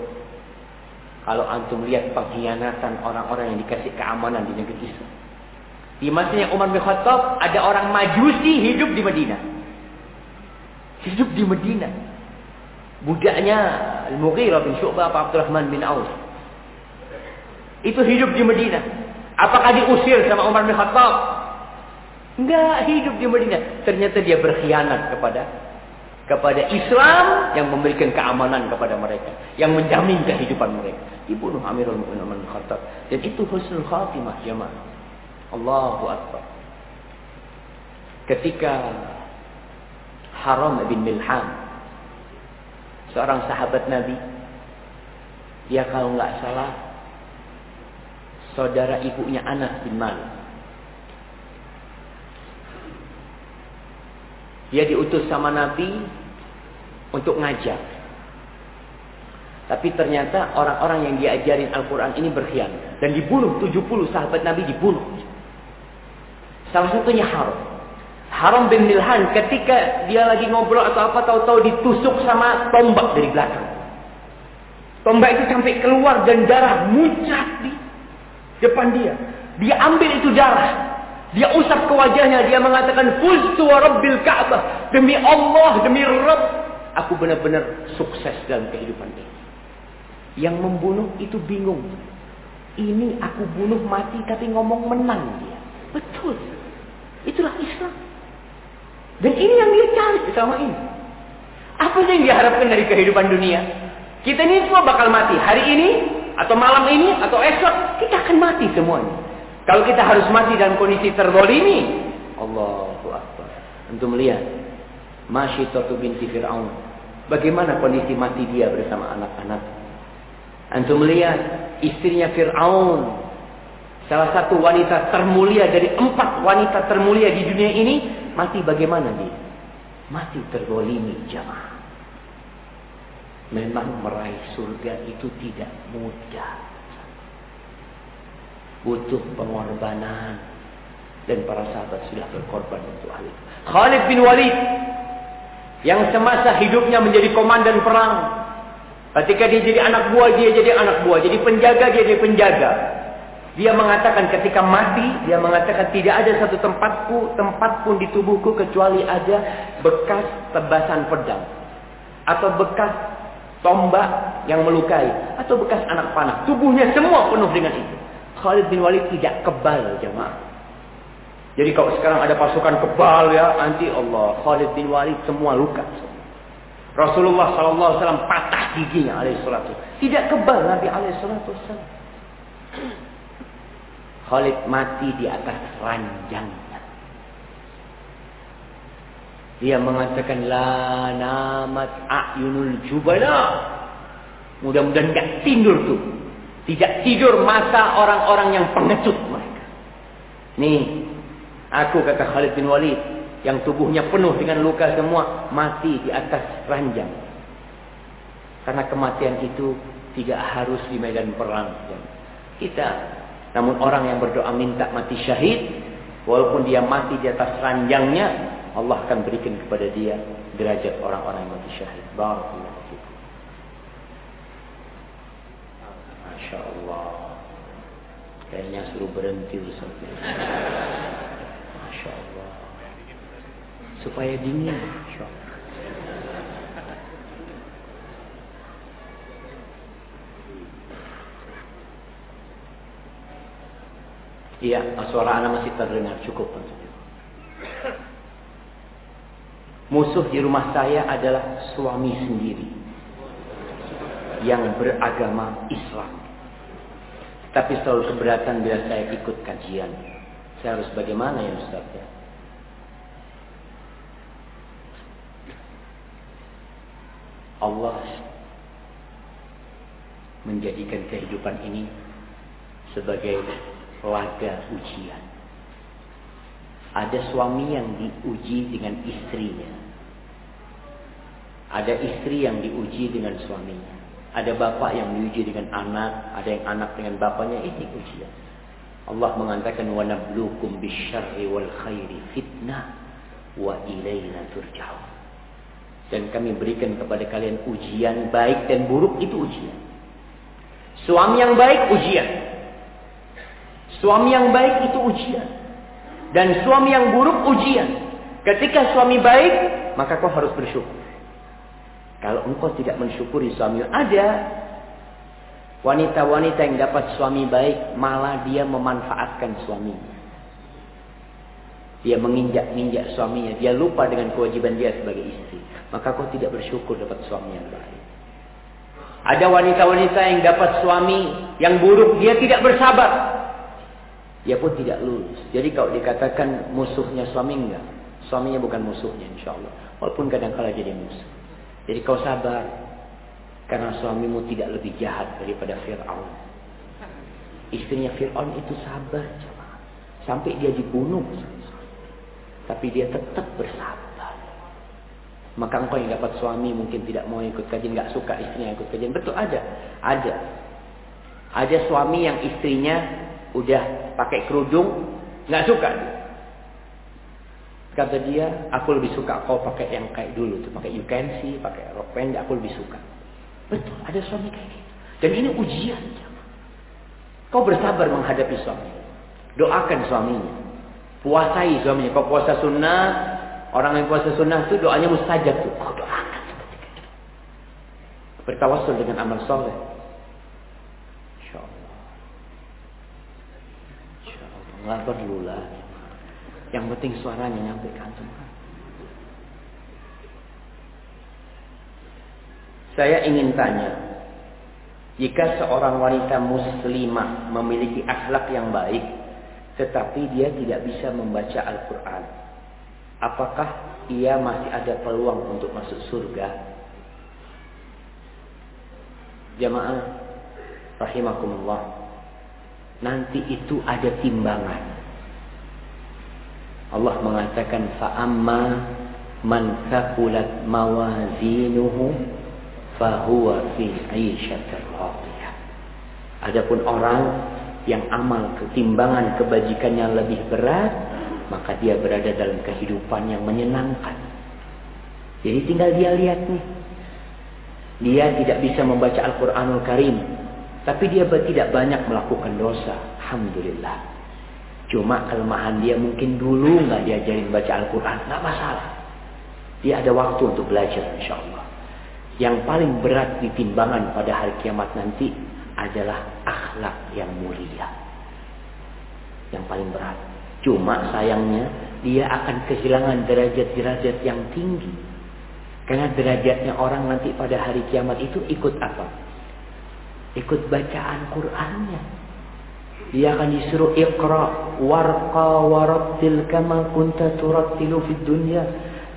Kalau antum lihat pengkhianatan orang-orang yang dikasih keamanan di negeri Islam. Di masanya Umar bin Khattab ada orang Majusi hidup di Madinah. Hidup di Madinah budaknya Al-Mughirah bin Syu'bah atau Abdurrahman bin Auf. Itu hidup di Madinah. Apakah diusir sama Umar bin Khattab? Enggak, hidup di Madinah. Ternyata dia berkhianat kepada kepada Islam yang memberikan keamanan kepada mereka, yang menjamin kehidupan mereka. Dibunuh Amirul Mukminin Umar bin Khattab. Dan itu husnul khatimah jemaah. Allahu Akbar. Ketika Haram bin Milham seorang sahabat Nabi. Dia kalau nggak salah saudara ibunya Anas bin Malik. Dia diutus sama Nabi untuk ngajar. Tapi ternyata orang-orang yang diajarin Al-Quran ini berkhianat. Dan dibunuh, 70 sahabat Nabi dibunuh. Salah satunya Harun. Haram bin Milhan ketika dia lagi ngobrol atau apa tahu-tahu ditusuk sama tombak dari belakang. Tombak itu sampai keluar dan darah muncrat di depan dia. Dia ambil itu darah. Dia usap ke wajahnya. Dia mengatakan, Fuztu wa Rabbil Ka'bah. Demi Allah, demi Rabb. Aku benar-benar sukses dalam kehidupan ini. Yang membunuh itu bingung. Ini aku bunuh mati tapi ngomong menang dia. Betul. Itulah Islam. Dan ini yang dia cari selama ini. Apa yang diharapkan dari kehidupan dunia? Kita ini semua bakal mati. Hari ini, atau malam ini, atau esok, kita akan mati semuanya. Kalau kita harus mati dalam kondisi terbolimi, Allahu Akbar. Untuk melihat, Masyitatu binti Fir'aun. Bagaimana kondisi mati dia bersama anak-anak. Antum melihat istrinya Fir'aun. Salah satu wanita termulia dari empat wanita termulia di dunia ini Mati bagaimana dia? Mati tergolimi jamaah. Memang meraih surga itu tidak mudah. Butuh pengorbanan. Dan para sahabat sudah berkorban untuk hal itu. Khalid bin Walid. Yang semasa hidupnya menjadi komandan perang. Ketika dia jadi anak buah, dia jadi anak buah. Jadi penjaga, dia jadi penjaga. Dia mengatakan ketika mati, dia mengatakan tidak ada satu tempatku, tempat pun di tubuhku kecuali ada bekas tebasan pedang. Atau bekas tombak yang melukai atau bekas anak panah. Tubuhnya semua penuh dengan itu. Khalid bin Walid tidak kebal jemaah. Jadi kalau sekarang ada pasukan kebal ya, nanti Allah Khalid bin Walid semua luka. Rasulullah wasallam patah giginya alaihi salatu. Tidak kebal Nabi alaihi salatu wasallam. Khalid mati di atas ranjangnya. Dia mengatakan la namat ayunul jubala. Mudah-mudahan tidak tidur tuh. Tidak tidur mata orang-orang yang pengecut mereka. Nih, aku kata Khalid bin Walid yang tubuhnya penuh dengan luka semua mati di atas ranjang. Karena kematian itu tidak harus di medan perang. Kita namun orang yang berdoa minta mati syahid walaupun dia mati di atas ranjangnya Allah akan berikan kepada dia derajat orang-orang yang mati syahid. Barakallahu fikum. Masya Allah. Kayaknya suruh berhenti Ustaz. Masya Allah. Supaya dingin. Masya Allah. Iya, suara anak masih terdengar cukup. Musuh di rumah saya adalah suami sendiri. Yang beragama Islam. Tapi selalu keberatan bila saya ikut kajian. Saya harus bagaimana ya Ustaz ya? Allah menjadikan kehidupan ini sebagai laga ujian. Ada suami yang diuji dengan istrinya. Ada istri yang diuji dengan suaminya. Ada bapak yang diuji dengan anak, ada yang anak dengan bapaknya, ini ujian. Allah mengatakan wa nabluukum bisyarri wal khairi fitnah wa ilaina turja'un. Dan kami berikan kepada kalian ujian baik dan buruk itu ujian. Suami yang baik ujian. Suami yang baik itu ujian. Dan suami yang buruk ujian. Ketika suami baik, maka kau harus bersyukur. Kalau engkau tidak mensyukuri suami, ada wanita-wanita yang dapat suami baik, malah dia memanfaatkan suaminya. Dia menginjak-injak suaminya, dia lupa dengan kewajiban dia sebagai istri. Maka kau tidak bersyukur dapat suami yang baik. Ada wanita-wanita yang dapat suami yang buruk, dia tidak bersabar. Dia pun tidak lulus. Jadi kalau dikatakan musuhnya suami enggak. Suaminya bukan musuhnya insya Allah. Walaupun kadang-kala jadi musuh. Jadi kau sabar. Karena suamimu tidak lebih jahat daripada Fir'aun. Istrinya Fir'aun itu sabar. Sampai dia dibunuh. Tapi dia tetap bersabar. Maka engkau yang dapat suami mungkin tidak mau ikut kajian. Gak suka istrinya ikut kajian. Betul ada. Ada. Ada suami yang istrinya udah pakai kerudung. Gak suka. Kata dia, aku lebih suka kau pakai yang kayak dulu tuh, pakai you can see, pakai rok pendek, aku lebih suka. Betul, ada suami kayak gitu. Dan ini ujian. Kau bersabar menghadapi suami. Doakan suaminya. Puasai suaminya. Kau puasa sunnah, orang yang puasa sunnah itu doanya mustajab tuh. Kau doakan seperti itu. Bertawasul dengan amal soleh. Insya Allah. Insya Allah. Nggak perlu lah. Yang penting suaranya nyampe antum. Saya ingin tanya, jika seorang wanita muslimah memiliki akhlak yang baik, tetapi dia tidak bisa membaca Al-Quran, apakah ia masih ada peluang untuk masuk surga? Jamaah, rahimakumullah. Nanti itu ada timbangan. Allah mengatakan fa'amma man thaqulat mawazinuhu fahuwa fi 'ishatir radiyah. Adapun orang yang amal ketimbangan kebajikannya lebih berat, maka dia berada dalam kehidupan yang menyenangkan. Jadi tinggal dia lihat nih. Dia tidak bisa membaca Al-Qur'anul Karim, tapi dia tidak banyak melakukan dosa. Alhamdulillah. Cuma kelemahan dia mungkin dulu nggak diajarin baca Al-Quran. nggak masalah. Dia ada waktu untuk belajar insya Allah. Yang paling berat ditimbangan pada hari kiamat nanti adalah akhlak yang mulia. Yang paling berat. Cuma sayangnya dia akan kehilangan derajat-derajat yang tinggi. Karena derajatnya orang nanti pada hari kiamat itu ikut apa? Ikut bacaan Qur'annya. Dia akan disuruh iqra warqa warattil kama kunta turattilu fid dunya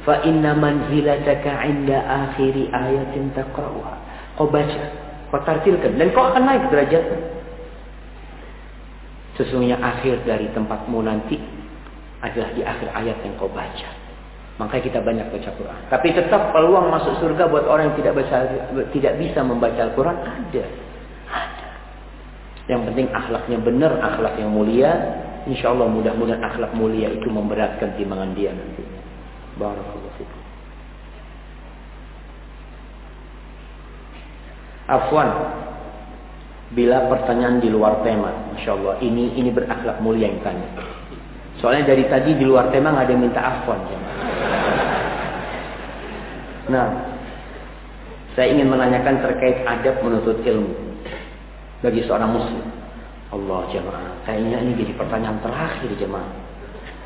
fa inna manzilataka 'inda akhiri ayatin taqra'uha. Kau baca, kau tartilkan dan kau akan naik derajat. Sesungguhnya akhir dari tempatmu nanti adalah di akhir ayat yang kau baca. Makanya kita banyak baca Quran. Tapi tetap peluang masuk surga buat orang yang tidak baca, tidak bisa membaca Al-Quran. Ada. Yang penting akhlaknya benar, akhlak yang mulia. Insya Allah mudah-mudahan akhlak mulia itu memberatkan timbangan dia nantinya. Barakallahu fikum. Afwan, bila pertanyaan di luar tema, insya Allah ini ini berakhlak mulia yang tanya. Soalnya dari tadi di luar tema nggak ada yang minta afwan. Nah, saya ingin menanyakan terkait adab menuntut ilmu bagi seorang muslim. Allah jemaah, kayaknya ini jadi pertanyaan terakhir jemaah.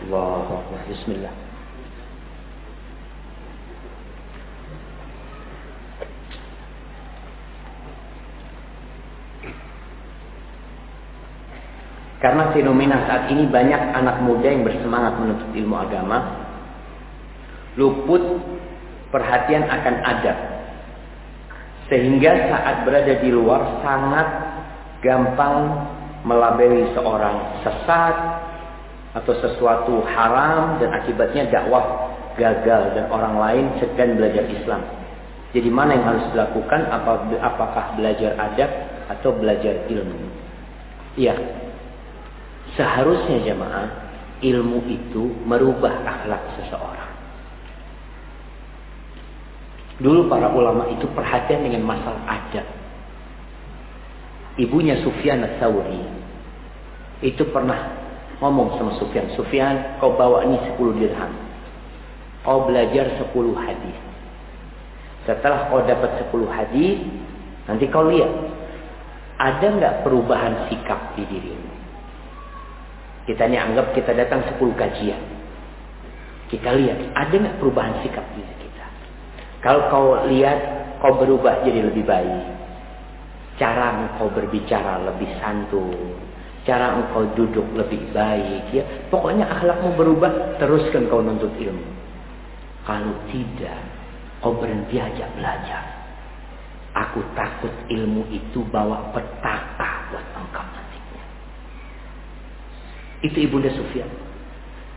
Allah, Bismillah. Karena fenomena saat ini banyak anak muda yang bersemangat menuntut ilmu agama, luput perhatian akan adab. Sehingga saat berada di luar sangat gampang melabeli seorang sesat atau sesuatu haram dan akibatnya dakwah gagal dan orang lain sedang belajar Islam. Jadi mana yang harus dilakukan? Apakah belajar adab atau belajar ilmu? Iya, Seharusnya jemaah ilmu itu merubah akhlak seseorang. Dulu para ulama itu perhatian dengan masalah adab. Ibunya Sufyan Ats-Tsauri itu pernah ngomong sama Sufyan, Sufyan, kau bawa ini 10 dirham. Kau belajar 10 hadis. Setelah kau dapat 10 hadis, nanti kau lihat ada nggak perubahan sikap di dirimu. Kita ini anggap kita datang 10 kajian. Kita lihat, ada nggak perubahan sikap diri kita? Kalau kau lihat, kau berubah jadi lebih baik. Cara engkau berbicara lebih santun. Cara engkau duduk lebih baik. ya Pokoknya akhlakmu berubah, teruskan kau nuntut ilmu. Kalau tidak, kau berhenti aja belajar. Aku takut ilmu itu bawa petaka buat engkau. Itu Ibunda Sufyan.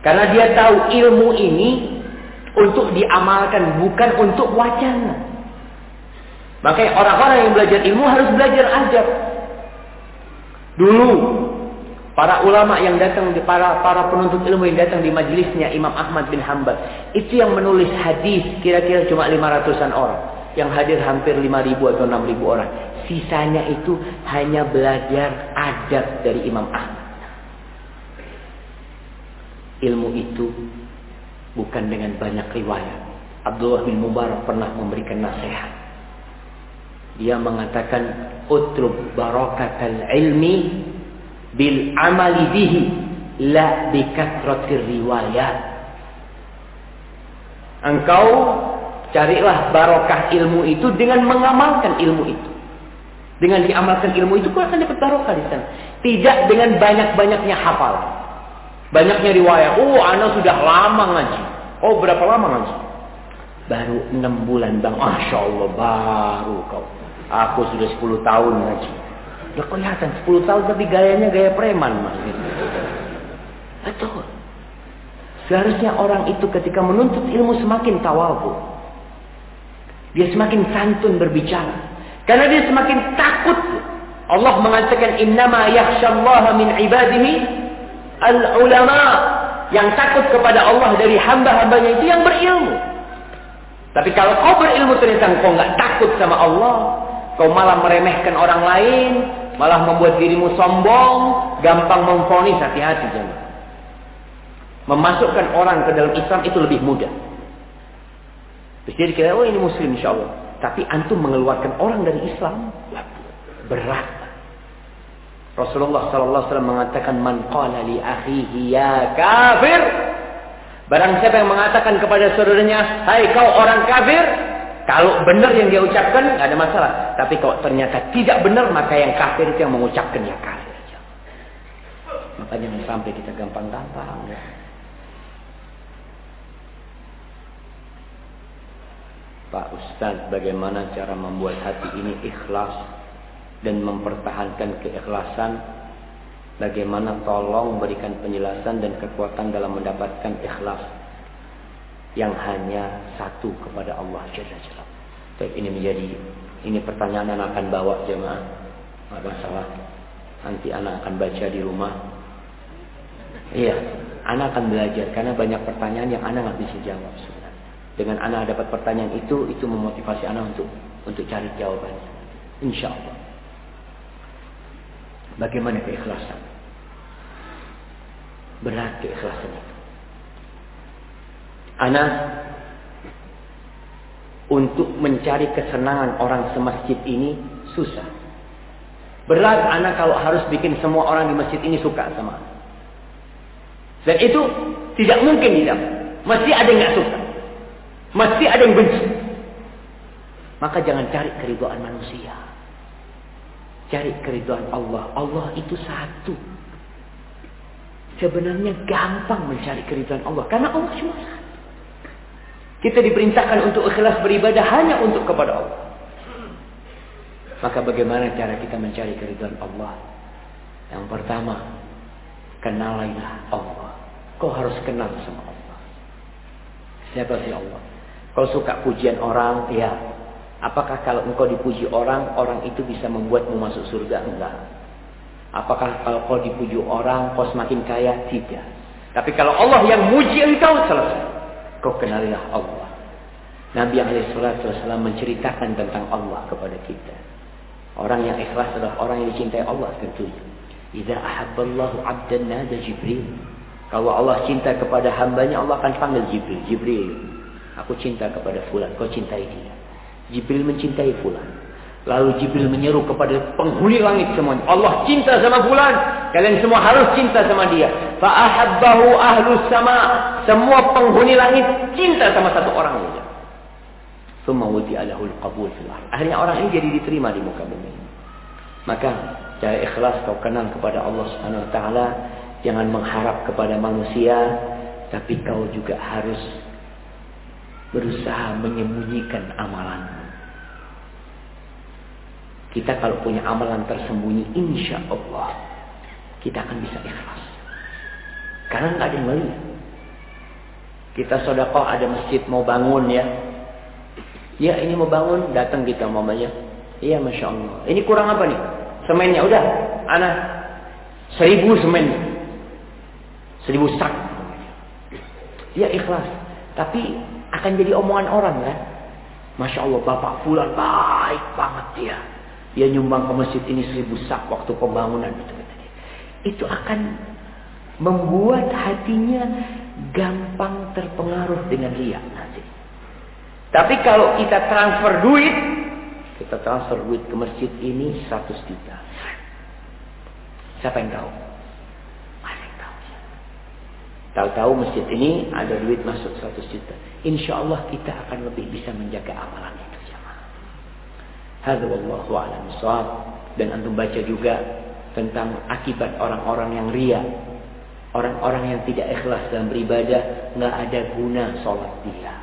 Karena dia tahu ilmu ini untuk diamalkan bukan untuk wacana. Makanya orang-orang yang belajar ilmu harus belajar adab. Dulu para ulama yang datang para para penuntut ilmu yang datang di majelisnya Imam Ahmad bin Hambal itu yang menulis hadis kira-kira cuma 500-an orang yang hadir hampir 5000 atau 6000 orang sisanya itu hanya belajar adab dari Imam Ahmad ilmu itu bukan dengan banyak riwayat. Abdullah bin Mubarak pernah memberikan nasihat. Dia mengatakan utrub barakatal ilmi bil amali bihi la bi kathratir riwayat. Engkau carilah barokah ilmu itu dengan mengamalkan ilmu itu. Dengan diamalkan ilmu itu kau akan dapat barokah di sana. Tidak dengan banyak-banyaknya hafalan. Banyaknya riwayat, oh anak sudah lama ngaji. Oh berapa lama ngaji? Baru enam bulan bang. Masya Allah baru kau. Aku sudah 10 tahun ngaji. Udah kelihatan 10 tahun tapi gayanya gaya preman mas. Betul. Seharusnya orang itu ketika menuntut ilmu semakin tawabu. Dia semakin santun berbicara. Karena dia semakin takut. Allah mengatakan innama yakhshallaha min ibadihi al-ulama yang takut kepada Allah dari hamba-hambanya itu yang berilmu. Tapi kalau kau berilmu ternyata kau nggak takut sama Allah, kau malah meremehkan orang lain, malah membuat dirimu sombong, gampang memfonis hati-hati jangan. Memasukkan orang ke dalam Islam itu lebih mudah. Dia dikira, oh ini muslim insya Allah. Tapi antum mengeluarkan orang dari Islam berat. Rasulullah wasallam mengatakan man qala li akhihi ya kafir. Barang siapa yang mengatakan kepada saudaranya, "Hai kau orang kafir," kalau benar yang dia ucapkan nggak ada masalah. Tapi kalau ternyata tidak benar, maka yang kafir itu yang mengucapkan ya kafir. Maka jangan sampai kita gampang-gampang ya. Pak Ustaz, bagaimana cara membuat hati ini ikhlas dan mempertahankan keikhlasan? Bagaimana tolong berikan penjelasan dan kekuatan dalam mendapatkan ikhlas yang hanya satu kepada Allah Jalla Tapi ini menjadi ini pertanyaan yang akan bawa jemaah. Tidak masalah. Nanti anak akan baca di rumah. Iya, anak akan belajar karena banyak pertanyaan yang anak nggak bisa jawab. Dengan anak dapat pertanyaan itu, itu memotivasi anak untuk untuk cari jawabannya. Insya Allah. Bagaimana keikhlasan? Berat keikhlasan. Anak untuk mencari kesenangan orang semasjid ini susah. Berat anak kalau harus bikin semua orang di masjid ini suka sama. Dan itu tidak mungkin tidak. Mesti ada yang nggak suka. Mesti ada yang benci. Maka jangan cari keriduan manusia. Cari keriduan Allah. Allah itu satu. Sebenarnya gampang mencari keriduan Allah. Karena Allah cuma satu. Kita diperintahkan untuk ikhlas beribadah hanya untuk kepada Allah. Maka bagaimana cara kita mencari keriduan Allah? Yang pertama, kenalilah Allah. Kau harus kenal sama Allah. Siapa sih Allah? Kau suka pujian orang, ya. Apakah kalau engkau dipuji orang, orang itu bisa membuatmu masuk surga? Enggak. Apakah kalau kau dipuji orang, kau semakin kaya? Tidak. Tapi kalau Allah yang muji engkau, selesai. Kau kenalilah Allah. Nabi SAW menceritakan tentang Allah kepada kita. Orang yang ikhlas adalah orang yang dicintai Allah tentunya. Idza ahabballahu 'abdan nada Jibril. Kalau Allah cinta kepada hambanya, Allah akan panggil Jibril. Jibril, Aku cinta kepada fulan, kau cintai dia. Jibril mencintai fulan. Lalu Jibril menyeru kepada penghuni langit semuanya. Allah cinta sama fulan. Kalian semua harus cinta sama dia. Fa'ahabbahu ahlus sama. Semua penghuni langit cinta sama satu orang saja. Summa wudi'alahul qabul fil Akhirnya orang ini jadi diterima di muka bumi. Maka cara ikhlas kau kenal kepada Allah Subhanahu wa taala, jangan mengharap kepada manusia, tapi kau juga harus berusaha menyembunyikan amalan. Kita kalau punya amalan tersembunyi, insya Allah kita akan bisa ikhlas. Karena nggak ada yang melihat. Kita sodakoh ada masjid mau bangun ya. Ya ini mau bangun, datang kita mamanya. Iya masya Allah. Ini kurang apa nih? Semennya udah, anak seribu semen, seribu sak. Ya ikhlas. Tapi akan jadi omongan orang kan. Masya Allah Bapak Fulan baik banget dia. Dia nyumbang ke masjid ini seribu sak waktu pembangunan. Itu, itu akan membuat hatinya gampang terpengaruh dengan riak nanti. Tapi kalau kita transfer duit, kita transfer duit ke masjid ini 100 juta. Siapa yang tahu? Tahu-tahu masjid ini ada duit masuk 100 juta. Insya Allah kita akan lebih bisa menjaga amalan itu. Hadza wallahu a'lam Dan antum baca juga tentang akibat orang-orang yang ria. Orang-orang yang tidak ikhlas dalam beribadah, nggak ada guna sholat dia.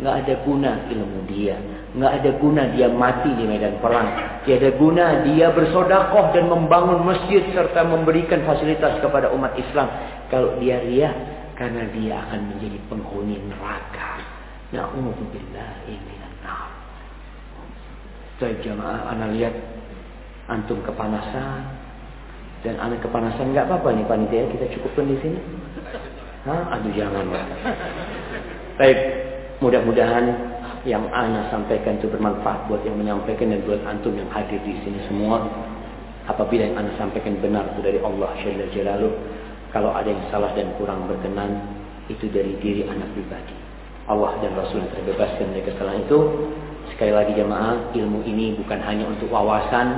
Nggak ada guna ilmu dia. Nggak ada guna dia mati di medan perang. Tidak ada guna dia bersodakoh dan membangun masjid serta memberikan fasilitas kepada umat Islam. Kalau dia ria, karena dia akan menjadi penghuni neraka. Na'udzubillahi minan nar. Saya jamaah anak lihat antum kepanasan dan anak kepanasan nggak apa-apa nih panitia kita cukupkan di sini. Hah? Aduh jangan. Baik, mudah-mudahan yang anak sampaikan itu bermanfaat buat yang menyampaikan dan buat antum yang hadir di sini semua. Apabila yang anak sampaikan benar itu dari Allah Jalla Jalaluh, kalau ada yang salah dan kurang berkenan, itu dari diri anak pribadi. Allah dan Rasul terbebaskan dari kesalahan itu. Sekali lagi jemaah, ilmu ini bukan hanya untuk wawasan,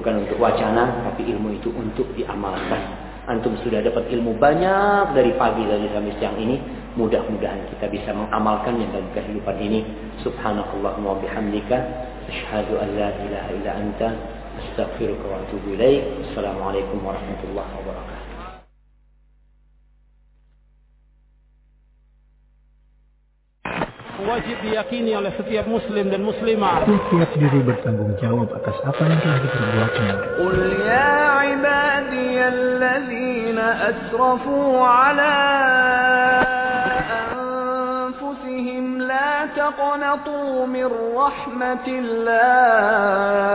bukan untuk wacana, tapi ilmu itu untuk diamalkan. Antum sudah dapat ilmu banyak dari pagi dari sampai siang ini. Mudah-mudahan kita bisa mengamalkannya dalam kehidupan ini. Subhanakallahumma wa bihamdika. Asyhadu an la ilaha illa anta. Astaghfiruka wa atubu ilaik. Assalamualaikum warahmatullahi wabarakatuh. wajib diyakini oleh setiap muslim dan muslimah. Setiap diri bertanggung jawab atas apa yang telah diperbuatnya. قل يا عبادي الذين أسرفوا على أنفسهم لا تقنطوا من رحمة الله